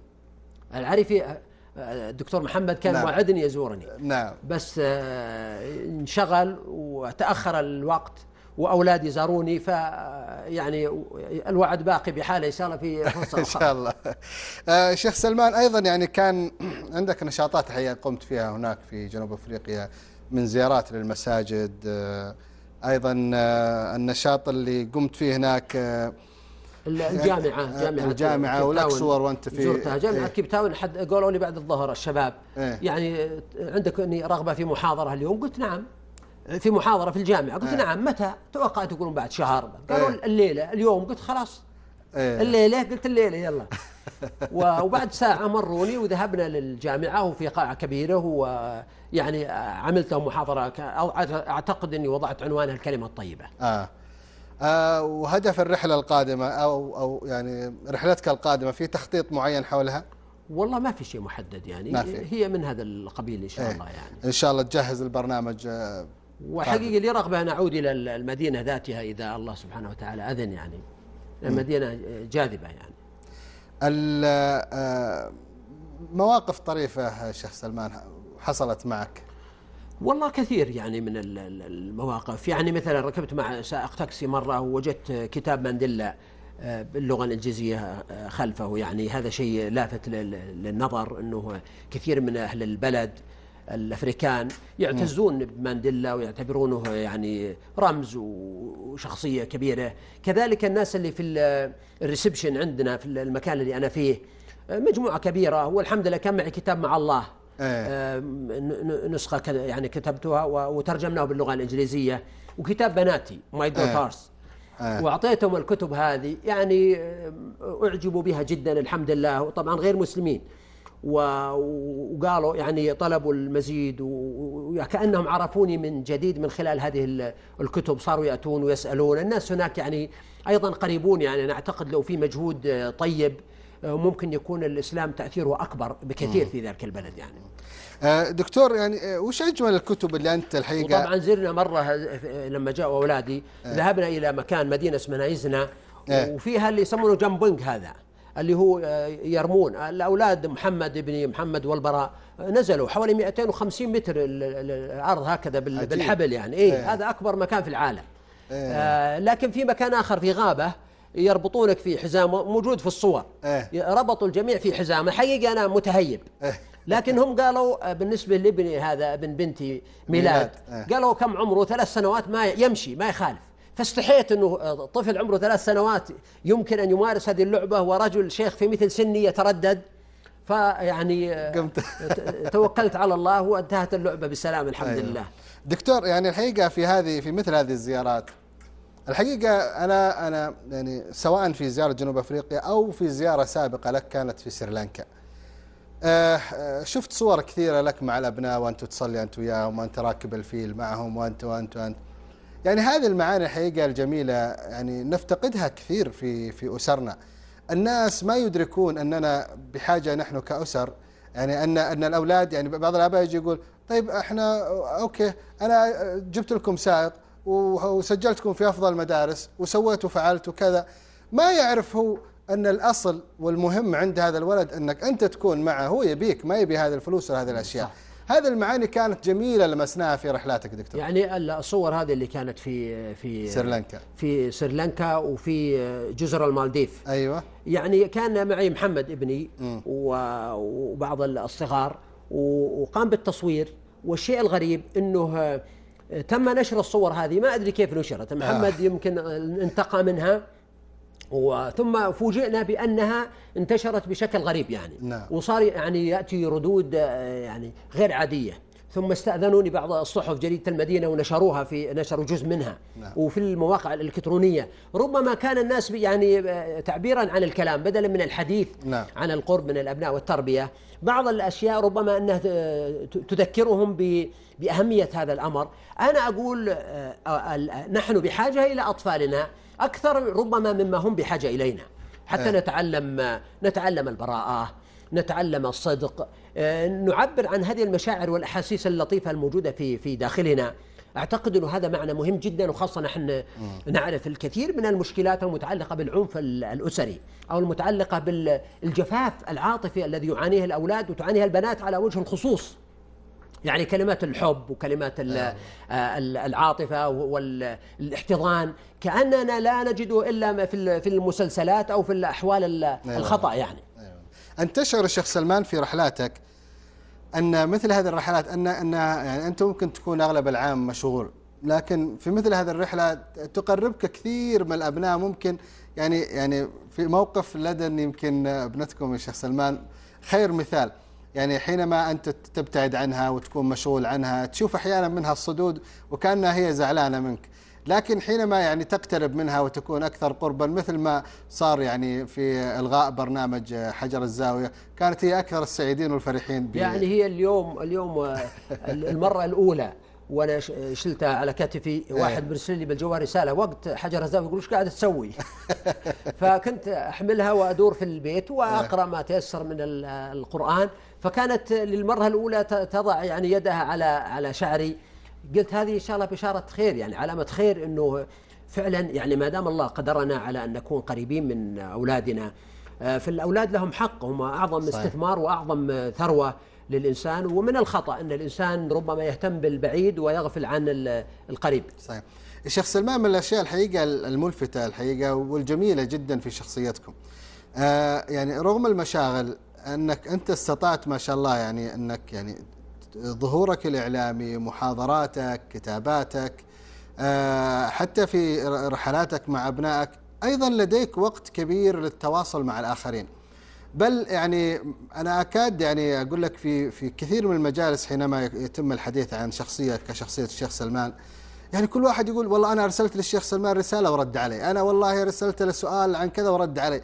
العريفي آه، الدكتور محمد كان نعم. موعدني يزورني نعم بس آه، انشغل وتأخر الوقت وأولادي زاروني ف يعني الوعد باقي بحاله إن شاء الله في فرصة إن شاء الله. آه شيخ سلمان أيضا يعني كان عندك نشاطات الحقيقة قمت فيها هناك في جنوب أفريقيا من زيارات للمساجد آه أيضا آه النشاط اللي قمت فيه هناك الجامعة جامعة الجامعة كيب ولك صور وأنت في- زرتها. جامعة إيه. كيب تاون حد قالوا لي بعد الظهر الشباب. إيه. يعني عندك إني رغبة في محاضرة اليوم؟ قلت نعم. في محاضرة في الجامعة قلت إيه. نعم متى توقعت يقولون بعد شهر قالوا إيه. الليلة اليوم قلت خلاص إيه. الليلة قلت الليلة يلا وبعد ساعة مروني وذهبنا للجامعة وفي قاعة كبيرة ويعني عملت لهم محاضرة ك- أو أعتقد أني وضعت عنوانها الكلمة الطيبة آه. آه وهدف الرحلة القادمة أو أو يعني رحلتك القادمة في تخطيط معين حولها والله ما في شيء محدد يعني ما في. هي من هذا القبيل إن شاء. الله يعني إن شاء الله تجهز البرنامج آه وحقيقة لي رغبة أن أعود إلى المدينة ذاتها إذا الله سبحانه وتعالى أذن يعني. المدينة جاذبة يعني. آه، مواقف طريفة شيخ سلمان حصلت معك؟ والله كثير يعني من ال- ال- المواقف. يعني مثلا ركبت مع سائق تاكسي مرة ووجدت كتاب مانديلا آه، باللغة الإنجليزية آه، خلفه. يعني هذا شيء لافت لل- للنظر أنه كثير من أهل البلد الأفريكان يعتزون بمانديلا ويعتبرونه يعني رمز وشخصية كبيرة، كذلك الناس اللي في ال- ال reception عندنا في المكان اللي أنا فيه مجموعة كبيرة والحمد لله كان معي كتاب مع الله إيه. آه، نسخة يعني كتبتها و- وترجمناها باللغة الإنجليزية وكتاب بناتي my. daughters إيه. وأعطيتهم الكتب هذه يعني آه، أعجبوا بها جدا الحمد لله وطبعا غير مسلمين وقالوا يعني طلبوا المزيد و- وكأنهم عرفوني من جديد من خلال هذه ال- الكتب صاروا يأتون ويسألون. الناس هناك يعني أيضا قريبون يعني أنا أعتقد لو في مجهود طيب آه، ممكن يكون الإسلام تأثيره أكبر بكثير في ذلك البلد يعني. آه، دكتور يعني آه، وش أجمل الكتب اللي أنت الحقيقة؟ وطبعا زرنا مرة لما جاءوا أولادي ذهبنا إلى مكان مدينة اسمها نايزنا. وفيها اللي يسمونه جامبونج هذا. اللي هو آه، يرمون الأولاد محمد ابني محمد والبراء آه، نزلوا حوالي 250 متر ال- ال- العرض هكذا. بالحبل يعني إيه إيه. هذا أكبر مكان في العالم إيه. آه لكن في مكان آخر في غابة يربطونك في حزام موجود في الصور إيه. ربطوا الجميع في حزام الحقيقة أنا متهيب إيه. لكن هم قالوا آه، بالنسبة لابني هذا ابن بنتي ميلاد, ميلاد، إيه. قالوا كم عمره ثلاث سنوات ما يمشي ما يخالف فاستحيت انه طفل عمره ثلاث سنوات يمكن أن يمارس هذه اللعبة ورجل شيخ في مثل سني يتردد فيعني آه، قمت. توكلت على الله وانتهت اللعبة بسلام الحمد أيوة. لله دكتور يعني الحقيقة في هذه في مثل هذه الزيارات الحقيقة أنا أنا يعني سواء في زيارة جنوب أفريقيا أو في زيارة سابقة لك كانت في سريلانكا آه، آه، شفت صور كثيرة لك مع الأبناء وانت تصلي أنت وياهم وأنت راكب الفيل معهم وأنت وأنت وأنت يعني هذه المعاني الحقيقة الجميلة يعني نفتقدها كثير في في أسرنا. الناس ما يدركون أننا بحاجة نحن كأسر يعني أن أن الأولاد يعني بعض الآباء يجي يقول طيب إحنا أوكي أنا جبت لكم سائق وسجلتكم في أفضل المدارس وسويت وفعلت وكذا. ما يعرف هو أن الأصل والمهم عند هذا الولد أنك أنت تكون معه هو يبيك ما يبي هذه الفلوس ولا هذه الاشياء هذه المعاني كانت جميلة لمسناها في رحلاتك دكتور. يعني الصور هذه اللي كانت في في سريلانكا. في سريلانكا وفي جزر المالديف. أيوه. يعني كان معي محمد ابني. و- وبعض الصغار وقام بالتصوير. والشيء الغريب إنه آه، تم نشر الصور هذه. ما أدري كيف نشرت. محمد يمكن انتقى منها. وثم فوجئنا بأنها انتشرت بشكل غريب يعني نعم. وصار يعني يأتي ردود آه، يعني غير عادية ثم استأذنوني بعض الصحف جريدة المدينة ونشروها في نشروا جزء منها نعم. وفي المواقع الإلكترونية ربما كان الناس يعني آه، تعبيرا عن الكلام بدلا من الحديث نعم. عن القرب من الأبناء والتربية بعض الأشياء ربما أنها ت- تذكرهم ب- بأهمية هذا الأمر أنا أقول آه، آه، نحن بحاجة إلى أطفالنا أكثر ربما مما هم بحاجة إلينا. حتى آه. نتعلم نتعلم البراءة نتعلم الصدق. آه، نعبر عن هذه المشاعر والأحاسيس اللطيفة الموجودة في في داخلنا. أعتقد إنه هذا معنى مهم جدا وخاصة نحن نعرف الكثير من المشكلات المتعلقة بالعنف ال- الأسري أو المتعلقة بالجفاف العاطفي الذي يعانيه الأولاد وتعانيها البنات على وجه الخصوص. يعني كلمات الحب وكلمات ال- آه، ال- العاطفة والاحتضان كأننا لا نجده إلا ما في ال- في المسلسلات أو في الأحوال ال- الخطأ يعني. أيوة. أن تشعر الشيخ سلمان في رحلاتك أن مثل هذه الرحلات أن أن يعني أنت ممكن تكون أغلب العام مشغول لكن في مثل هذه الرحلة تقربك كثير من الأبناء ممكن يعني يعني في موقف لدن يمكن ابنتكم يا شيخ سلمان خير مثال. يعني حينما أنت تبتعد عنها وتكون مشغول عنها تشوف أحيانا منها الصدود وكأنها هي زعلانة منك. لكن حينما يعني تقترب منها وتكون أكثر قربا مثل ما صار يعني في إلغاء برنامج حجر الزاوية كانت هي أكثر السعيدين والفرحين يعني هي اليوم اليوم المرة الأولى وأنا شلتها على كتفي واحد مرسل لي بالجوال رسالة وقت حجر الزاوية؟ يقول إيش قاعد تسوي؟ فكنت أحملها وأدور في البيت وأقرأ ما تيسر من ال- القرآن. فكانت للمرة الأولى ت- تضع يعني يدها على على شعري. قلت هذه إن شاء الله بشارة خير يعني علامة خير إنه فعلا يعني ما دام الله قدرنا على أن نكون قريبين من أولادنا آه، فالاولاد لهم حق هم أعظم صحيح. استثمار وأعظم آه، ثروة للإنسان ومن الخطأ أن الإنسان ربما يهتم بالبعيد ويغفل عن ال- القريب. صحيح. الشيخ سلمان من الأشياء الحقيقة الملفتة الحقيقة والجميلة جدا في شخصيتكم. آه يعني رغم المشاغل أنك أنت استطعت ما شاء الله يعني أنك يعني ظهورك الإعلامي محاضراتك كتاباتك آه حتى في رحلاتك مع أبنائك أيضا لديك وقت كبير للتواصل مع الآخرين بل يعني أنا أكاد يعني أقول لك في في كثير من المجالس حينما يتم الحديث عن شخصية كشخصية الشيخ سلمان يعني كل واحد يقول والله أنا أرسلت للشيخ سلمان رسالة ورد علي، أنا والله أرسلت له سؤال عن كذا ورد علي.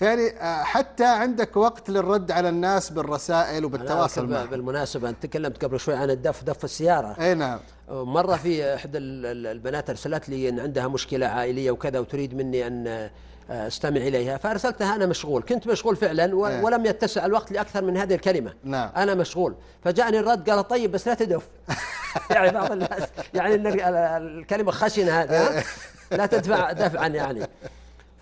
فيعني آه، حتى عندك وقت للرد على الناس بالرسائل وبالتواصل معهم. بالمناسبة أنت تكلمت قبل شوي عن الدف دف السيارة أي نعم مرة في إحدى ال- ال- البنات أرسلت لي أن عندها مشكلة عائلية وكذا وتريد مني أن آه، أستمع إليها فأرسلتها أنا مشغول كنت مشغول فعلا. ولم يتسع الوقت لأكثر من هذه الكلمة نعم. أنا مشغول فجاءني الرد قال طيب بس لا تدف يعني بعض الناس يعني إن ال- ال- الكلمة خشنة هذه؟ لا تدفع دفعا يعني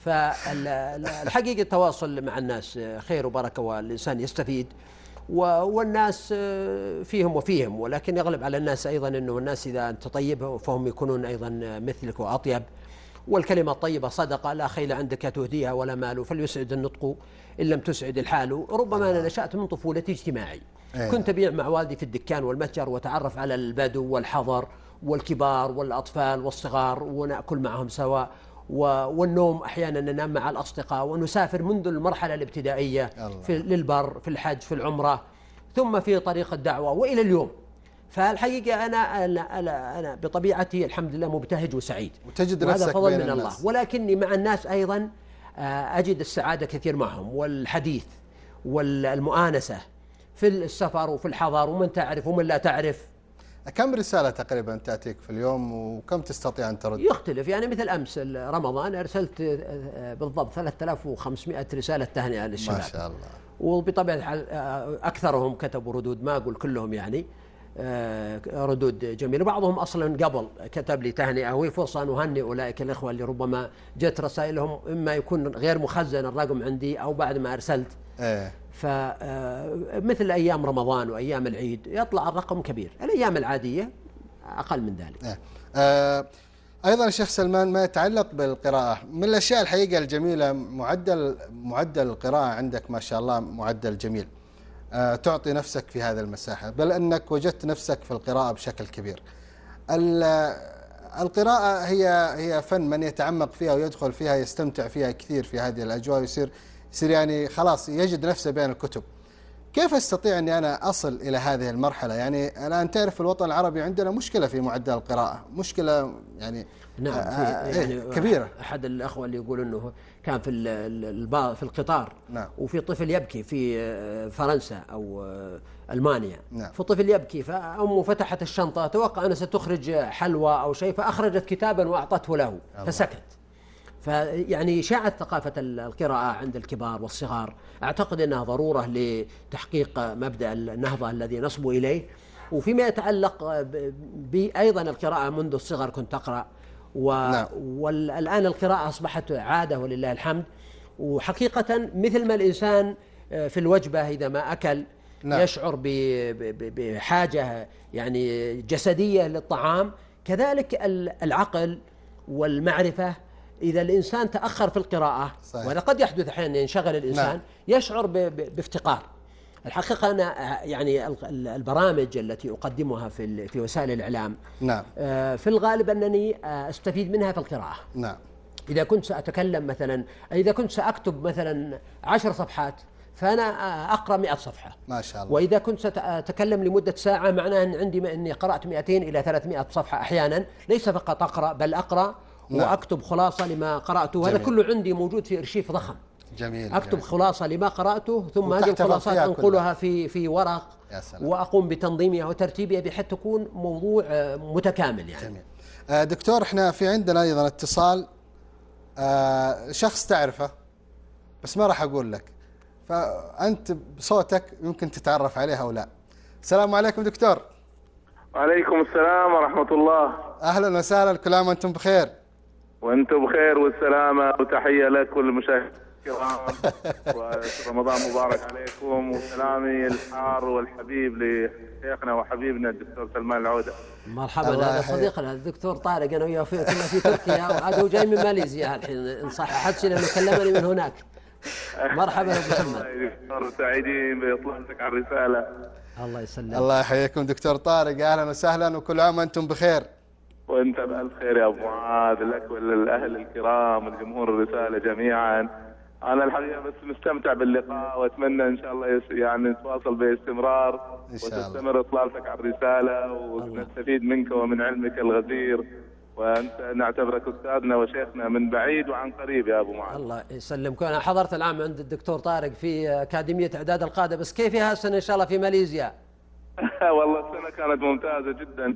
فالحقيقة التواصل مع الناس خير وبركة والإنسان يستفيد والناس فيهم وفيهم ولكن يغلب على الناس أيضا أنه الناس إذا أنت طيب فهم يكونون أيضا مثلك وأطيب. والكلمة الطيبة صدقة لا خيل عندك تهديها ولا مال فليسعد النطق إن لم تسعد الحال. ربما أنا نشأت من طفولتي اجتماعي. أيه. كنت أبيع مع والدي في الدكان والمتجر وأتعرف على البدو والحضر والكبار والأطفال والصغار ونأكل معهم سوا. و- والنوم أحيانا ننام مع الأصدقاء ونسافر منذ المرحلة الابتدائية الله. في للبر في الحج في العمرة ثم في طريق الدعوة وإلى اليوم فالحقيقة أنا أنا أنا, أنا بطبيعتي الحمد لله مبتهج وسعيد وتجد نفسك فضل بين من الله الناس. ولكني مع الناس أيضا آه، أجد السعادة كثير معهم والحديث والمؤانسة في السفر وفي الحضر ومن تعرف ومن لا تعرف كم رسالة تقريبا تأتيك في اليوم وكم تستطيع أن ترد؟ يختلف يعني مثل أمس رمضان أرسلت آه، بالضبط 3500 رسالة تهنئة للشباب. ما شاء الله. وبطبيعة الحال آه، أكثرهم كتبوا ردود ما أقول كلهم يعني آه، ردود جميلة. بعضهم أصلا قبل كتب لي تهنئة وهي فرصة أن أهنئ أولئك الإخوة اللي ربما جت رسائلهم إما يكون غير مخزن الرقم عندي أو بعد ما أرسلت. إيه. فمثل أيام رمضان وأيام العيد يطلع الرقم كبير. الأيام العادية أقل من ذلك. إيه. آه أيضا الشيخ سلمان ما يتعلق بالقراءة من الأشياء الحقيقة الجميلة معدل معدل القراءة عندك ما شاء الله معدل جميل. آه تعطي نفسك في هذه المساحة بل أنك وجدت نفسك في القراءة بشكل كبير. ال- القراءة هي هي فن من يتعمق فيها ويدخل فيها يستمتع فيها كثير في هذه الأجواء ويصير يصير يعني خلاص يجد نفسه بين الكتب كيف أستطيع أني أنا أصل إلى هذه المرحلة؟ يعني الان تعرف الوطن العربي عندنا مشكلة في معدل القراءة، مشكلة يعني نعم آه، في يعني يعني كبيرة أحد الأخوة اللي يقول إنه كان في في القطار نعم. وفي طفل يبكي في آه، فرنسا أو آه، ألمانيا نعم. فطفل يبكي فأمه فتحت الشنطة توقع انها ستخرج حلوى أو شيء فأخرجت كتابا وأعطته له فسكت فيعني شاعت ثقافة ال- القراءة عند الكبار والصغار. أعتقد أنها ضرورة لتحقيق مبدأ النهضة الذي نصبو إليه. وفيما يتعلق ب- ب- أيضا القراءة منذ الصغر كنت أقرأ. و نعم. والآن القراءة أصبحت عادة ولله الحمد. وحقيقة مثل ما الإنسان آه، في الوجبة إذا ما أكل نعم. يشعر ب- ب- بحاجة يعني جسدية للطعام. كذلك ال- العقل والمعرفة إذا الإنسان تأخر في القراءة صحيح. وهذا قد يحدث أحيانا ينشغل الإنسان نعم. يشعر بافتقار. الحقيقة أنا يعني ال- ال- البرامج التي أقدمها في في وسائل الإعلام نعم. آه، في الغالب أنني آه، أستفيد منها في القراءة. نعم. إذا كنت سأتكلم مثلا إذا كنت سأكتب مثلا عشر صفحات فأنا آه، أقرأ مئة صفحة. ما شاء الله. وإذا كنت سأتكلم لمدة ساعة معناه أن عندي أني قرأت 200 إلى 300 صفحة أحيانا ليس فقط أقرأ بل أقرأ نعم. وأكتب خلاصة لما قرأته. هذا جميل. كله عندي موجود في إرشيف ضخم. جميل أكتب جميل. خلاصة لما قرأته ثم هذه الخلاصات فيها أنقلها في في ورق يا سلام. وأقوم بتنظيمها وترتيبها بحيث تكون موضوع آه، متكامل يعني. جميل. آه، دكتور إحنا في عندنا أيضا اتصال. آه، شخص تعرفه بس ما راح أقول لك. فأنت بصوتك يمكن تتعرف عليه أو لا. السلام عليكم دكتور. وعليكم السلام ورحمة الله. أهلا وسهلا كل عام وأنتم بخير. وأنتم بخير والسلامة وتحية لك وللمشاهدين الكرام. ورمضان مبارك عليكم وسلامي الحار والحبيب لشيخنا وحبيبنا الدكتور سلمان العودة. مرحبا هذا. صديقنا الدكتور طارق أنا وياه في- كنا في تركيا وعاد هو جاي من ماليزيا الحين إن صح حدش لأنه كلمني من هناك. مرحبا يا أبو محمد. دكتور سعيدين بإطلالتك على الرسالة. الله يسلمك. الله يحييكم دكتور طارق أهلا وسهلا وكل عام وأنتم بخير. وانت بألف خير يا أبو معاذ لك وللأهل الكرام والجمهور الرسالة جميعا. أنا الحقيقة بس مستمتع باللقاء وأتمنى إن شاء الله يعني نتواصل باستمرار إن شاء الله. وتستمر إطلالتك على الرسالة ونستفيد منك ومن علمك الغزير وأنت نعتبرك أستاذنا وشيخنا من بعيد وعن قريب يا أبو معاذ. الله يسلمك. أنا حضرت العام عند الدكتور طارق في أكاديمية إعداد القادة بس كيف هالسنه إن شاء الله في ماليزيا؟ والله السنة كانت ممتازة جدا.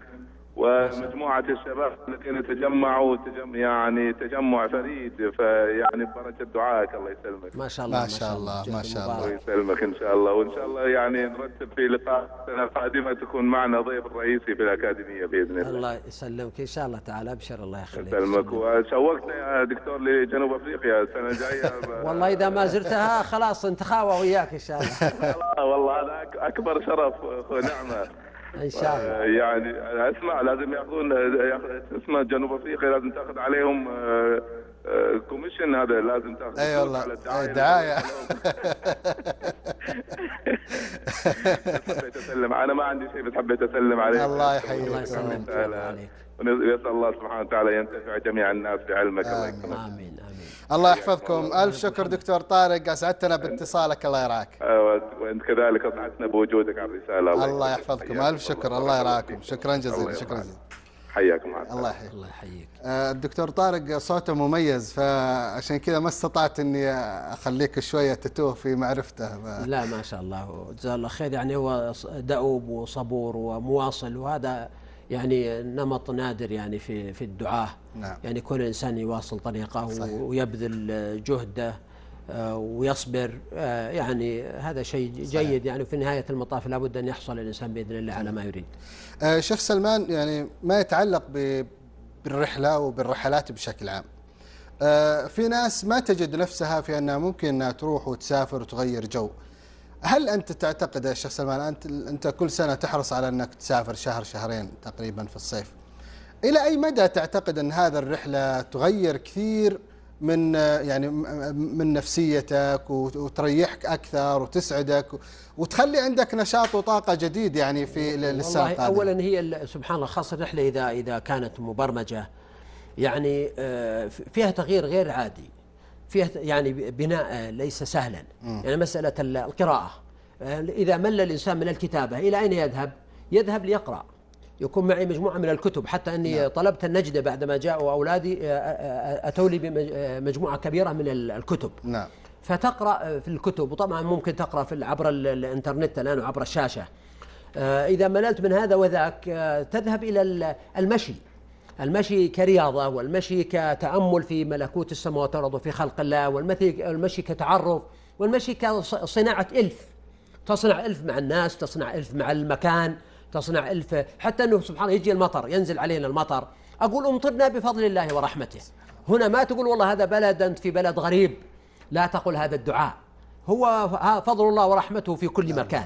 ومجموعة الشباب الذين تجمعوا تجم يعني تجمع فريد فيعني ببركة دعائك الله يسلمك. ما شاء الله ما شاء الله، ما شاء الله. الله. يسلمك إن شاء الله. وإن شاء الله يعني نرتب في لقاء السنة القادمة تكون معنا ضيف الرئيسي في الأكاديمية بإذن الله. الله يسلمك. إن شاء الله تعالى أبشر الله يخليك. يسلمك. وشوقتنا يا دكتور لجنوب أفريقيا السنة الجاية. والله إذا ما زرتها خلاص انت خاوه وياك إن شاء الله. والله هذا أك- أكبر شرف. ونعمة إن شاء الله. آه، يعني اسمع لازم يأخذون ياخذ- اسمه جنوب أفريقيا لازم تأخذ عليهم آه، آه، كوميشن هذا لازم تأخذ. إي والله دعاية. حبيت اسلم أنا ما عندي شيء بس حبيت اسلم عليك الله يحييك. الله يسلمك. تعالى. الله عليك ونسأل الله سبحانه وتعالى ينتفع جميع الناس بعلمك. الله يكرمك. آمين آمين. الله يحفظكم. ألف شكر دكتور طارق. أسعدتنا باتصالك. الله يراك. آه، وانت كذلك اسعدتنا بوجودك على الرسالة. الله يحفظكم. حياكم ألف شكر. الله. الله يراكم. شكرا جزيلا. الله شكرا. جزيلا. حياكم الله. يحييك الله يحييك. آه، الدكتور طارق صوته مميز فعشان كذا ما استطعت إني أخليك شوية تتوه في معرفته. ف- لا ما شاء الله. جزاه الله خير. يعني هو دؤوب وصبور ومواصل وهذا يعني نمط نادر يعني في في الدعاة نعم. يعني كل إنسان يواصل طريقه صحيح. ويبذل جهده آه، ويصبر آه، يعني هذا شيء جيد يعني في نهاية المطاف لابد أن يحصل الإنسان بإذن الله على ما يريد. آه، شيخ سلمان يعني ما يتعلق ب- بالرحلة وبالرحلات بشكل عام في ناس ما تجد نفسها في أنها ممكن إنها تروح وتسافر وتغير جو هل أنت تعتقد يا شيخ سلمان انت أنت كل سنة تحرص على أنك تسافر شهر شهرين تقريبا في الصيف. إلى أي مدى تعتقد أن هذا الرحلة تغير كثير من يعني من نفسيتك وت- وتريحك أكثر وتسعدك وتخلي عندك نشاط وطاقة جديد يعني في للسنه القادمة؟ اولا هي سبحان الله خاصة الرحلة اذا إذا كانت مبرمجة. يعني آه، فيها تغيير غير عادي. فيها يعني بناء آه، ليس سهلا. يعني مسألة ال- القراءة. آه، إذا مل الإنسان من الكتابة إلى أين يذهب؟ يذهب ليقرأ. يكون معي مجموعة من الكتب. حتى إني نعم. طلبت النجده بعدما جاءوا أولادي آه، أتوا لي بمجموعه كبيرة من ال- الكتب. نعم. فتقرأ في الكتب. وطبعا ممكن تقرأ في عبر ال- الإنترنت الآن وعبر الشاشة. آه، إذا مللت من هذا وذاك تذهب ال- المشي. المشي كرياضة والمشي كتأمل في ملكوت السماوات والأرض وفي خلق الله والمشي المشي كتعرف والمشي كصناعة إلف. تصنع إلف مع الناس تصنع إلف مع المكان تصنع إلف حتى أنه سبحان الله يجي المطر ينزل علينا المطر. أقول امطرنا بفضل الله ورحمته. هنا ما تقول والله هذا بلد أنت في بلد غريب. لا تقل هذا الدعاء. هو فضل الله ورحمته في كل مكان.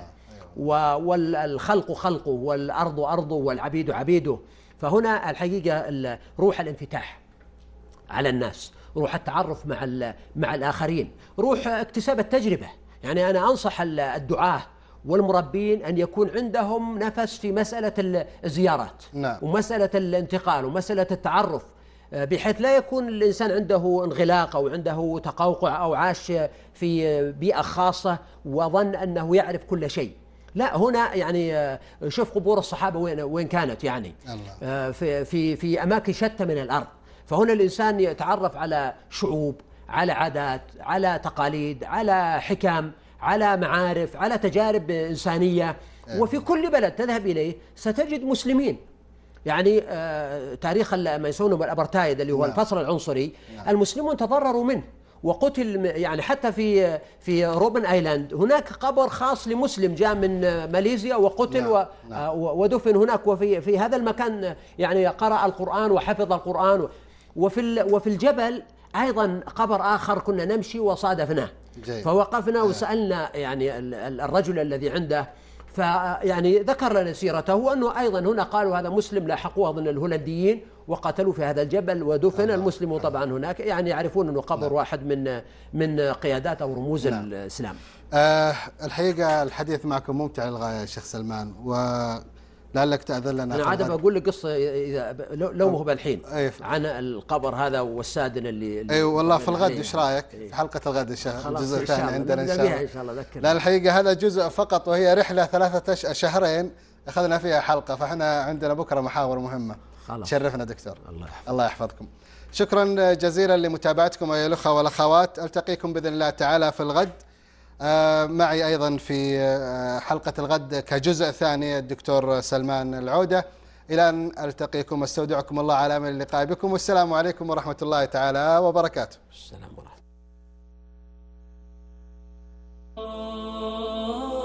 والخلق خلقه والأرض أرضه والعبيد عبيده. فهنا الحقيقة ال- روح الانفتاح على الناس روح التعرف مع مع الآخرين روح اكتساب التجربة يعني أنا أنصح ال- الدعاة والمربين أن يكون عندهم نفس في مسألة ال- الزيارات نعم. ومسألة الانتقال ومسألة التعرف آه، بحيث لا يكون الإنسان عنده انغلاق أو عنده تقوقع أو عاش في بيئة خاصة وظن أنه يعرف كل شيء لا هنا يعني آه، شوف قبور الصحابة وين وين كانت يعني. الله. آه، في في في أماكن شتى من الأرض. فهنا الإنسان يتعرف على شعوب على عادات على تقاليد على حكم على معارف على تجارب إنسانية. وفي كل بلد تذهب إليه ستجد مسلمين. يعني آه تاريخ ما يسمونه بالابرتايد اللي هو نعم. الفصل العنصري المسلمون تضرروا منه. وقتل يعني حتى في في Robben Island هناك قبر خاص لمسلم جاء من ماليزيا وقتل نعم، و نعم. آه، ودفن هناك وفي في هذا المكان يعني قرأ القرآن وحفظ القرآن وفي ال- وفي الجبل أيضا قبر آخر كنا نمشي وصادفناه. فوقفنا وسألنا يعني ال- ال- الرجل الذي عنده فيعني ذكر لنا سيرته وأنه أيضا هنا قالوا هذا مسلم لاحقوه اظن الهولنديين وقتلوه في هذا الجبل ودفن المسلم طبعا هناك يعني يعرفون أنه قبر واحد من من قيادات أو رموز الإسلام. آه الحقيقة الحديث معكم ممتع للغاية يا شيخ سلمان ولعلك تأذن لنا أنا في عاد الغد. بقول لك قصة اذا لو هو بالحين أي. عن القبر هذا والسادن اللي أي والله في الغد عليه. إيش رأيك؟ إيه. في حلقة الغد إن شاء الله خلاص الجزء إن شاء الله. عندنا إن نبدأ شاء بها الله إن شاء الله،. لا الحقيقة هذا جزء فقط وهي رحلة ثلاثة شهرين أخذنا فيها حلقة فإحنا عندنا بكرة محاور مهمة خلاص. شرفنا دكتور الله يحفظك. الله يحفظكم شكرا جزيلا لمتابعتكم أيها الأخوة والأخوات ألتقيكم بإذن الله تعالى في الغد آه، معي أيضا في آه، حلقة الغد كجزء ثاني الدكتور سلمان العودة. إلى أن ألتقيكم أستودعكم الله على أمل اللقاء بكم. والسلام عليكم ورحمة الله تعالى وبركاته. السلام ورحمة الله. Oh.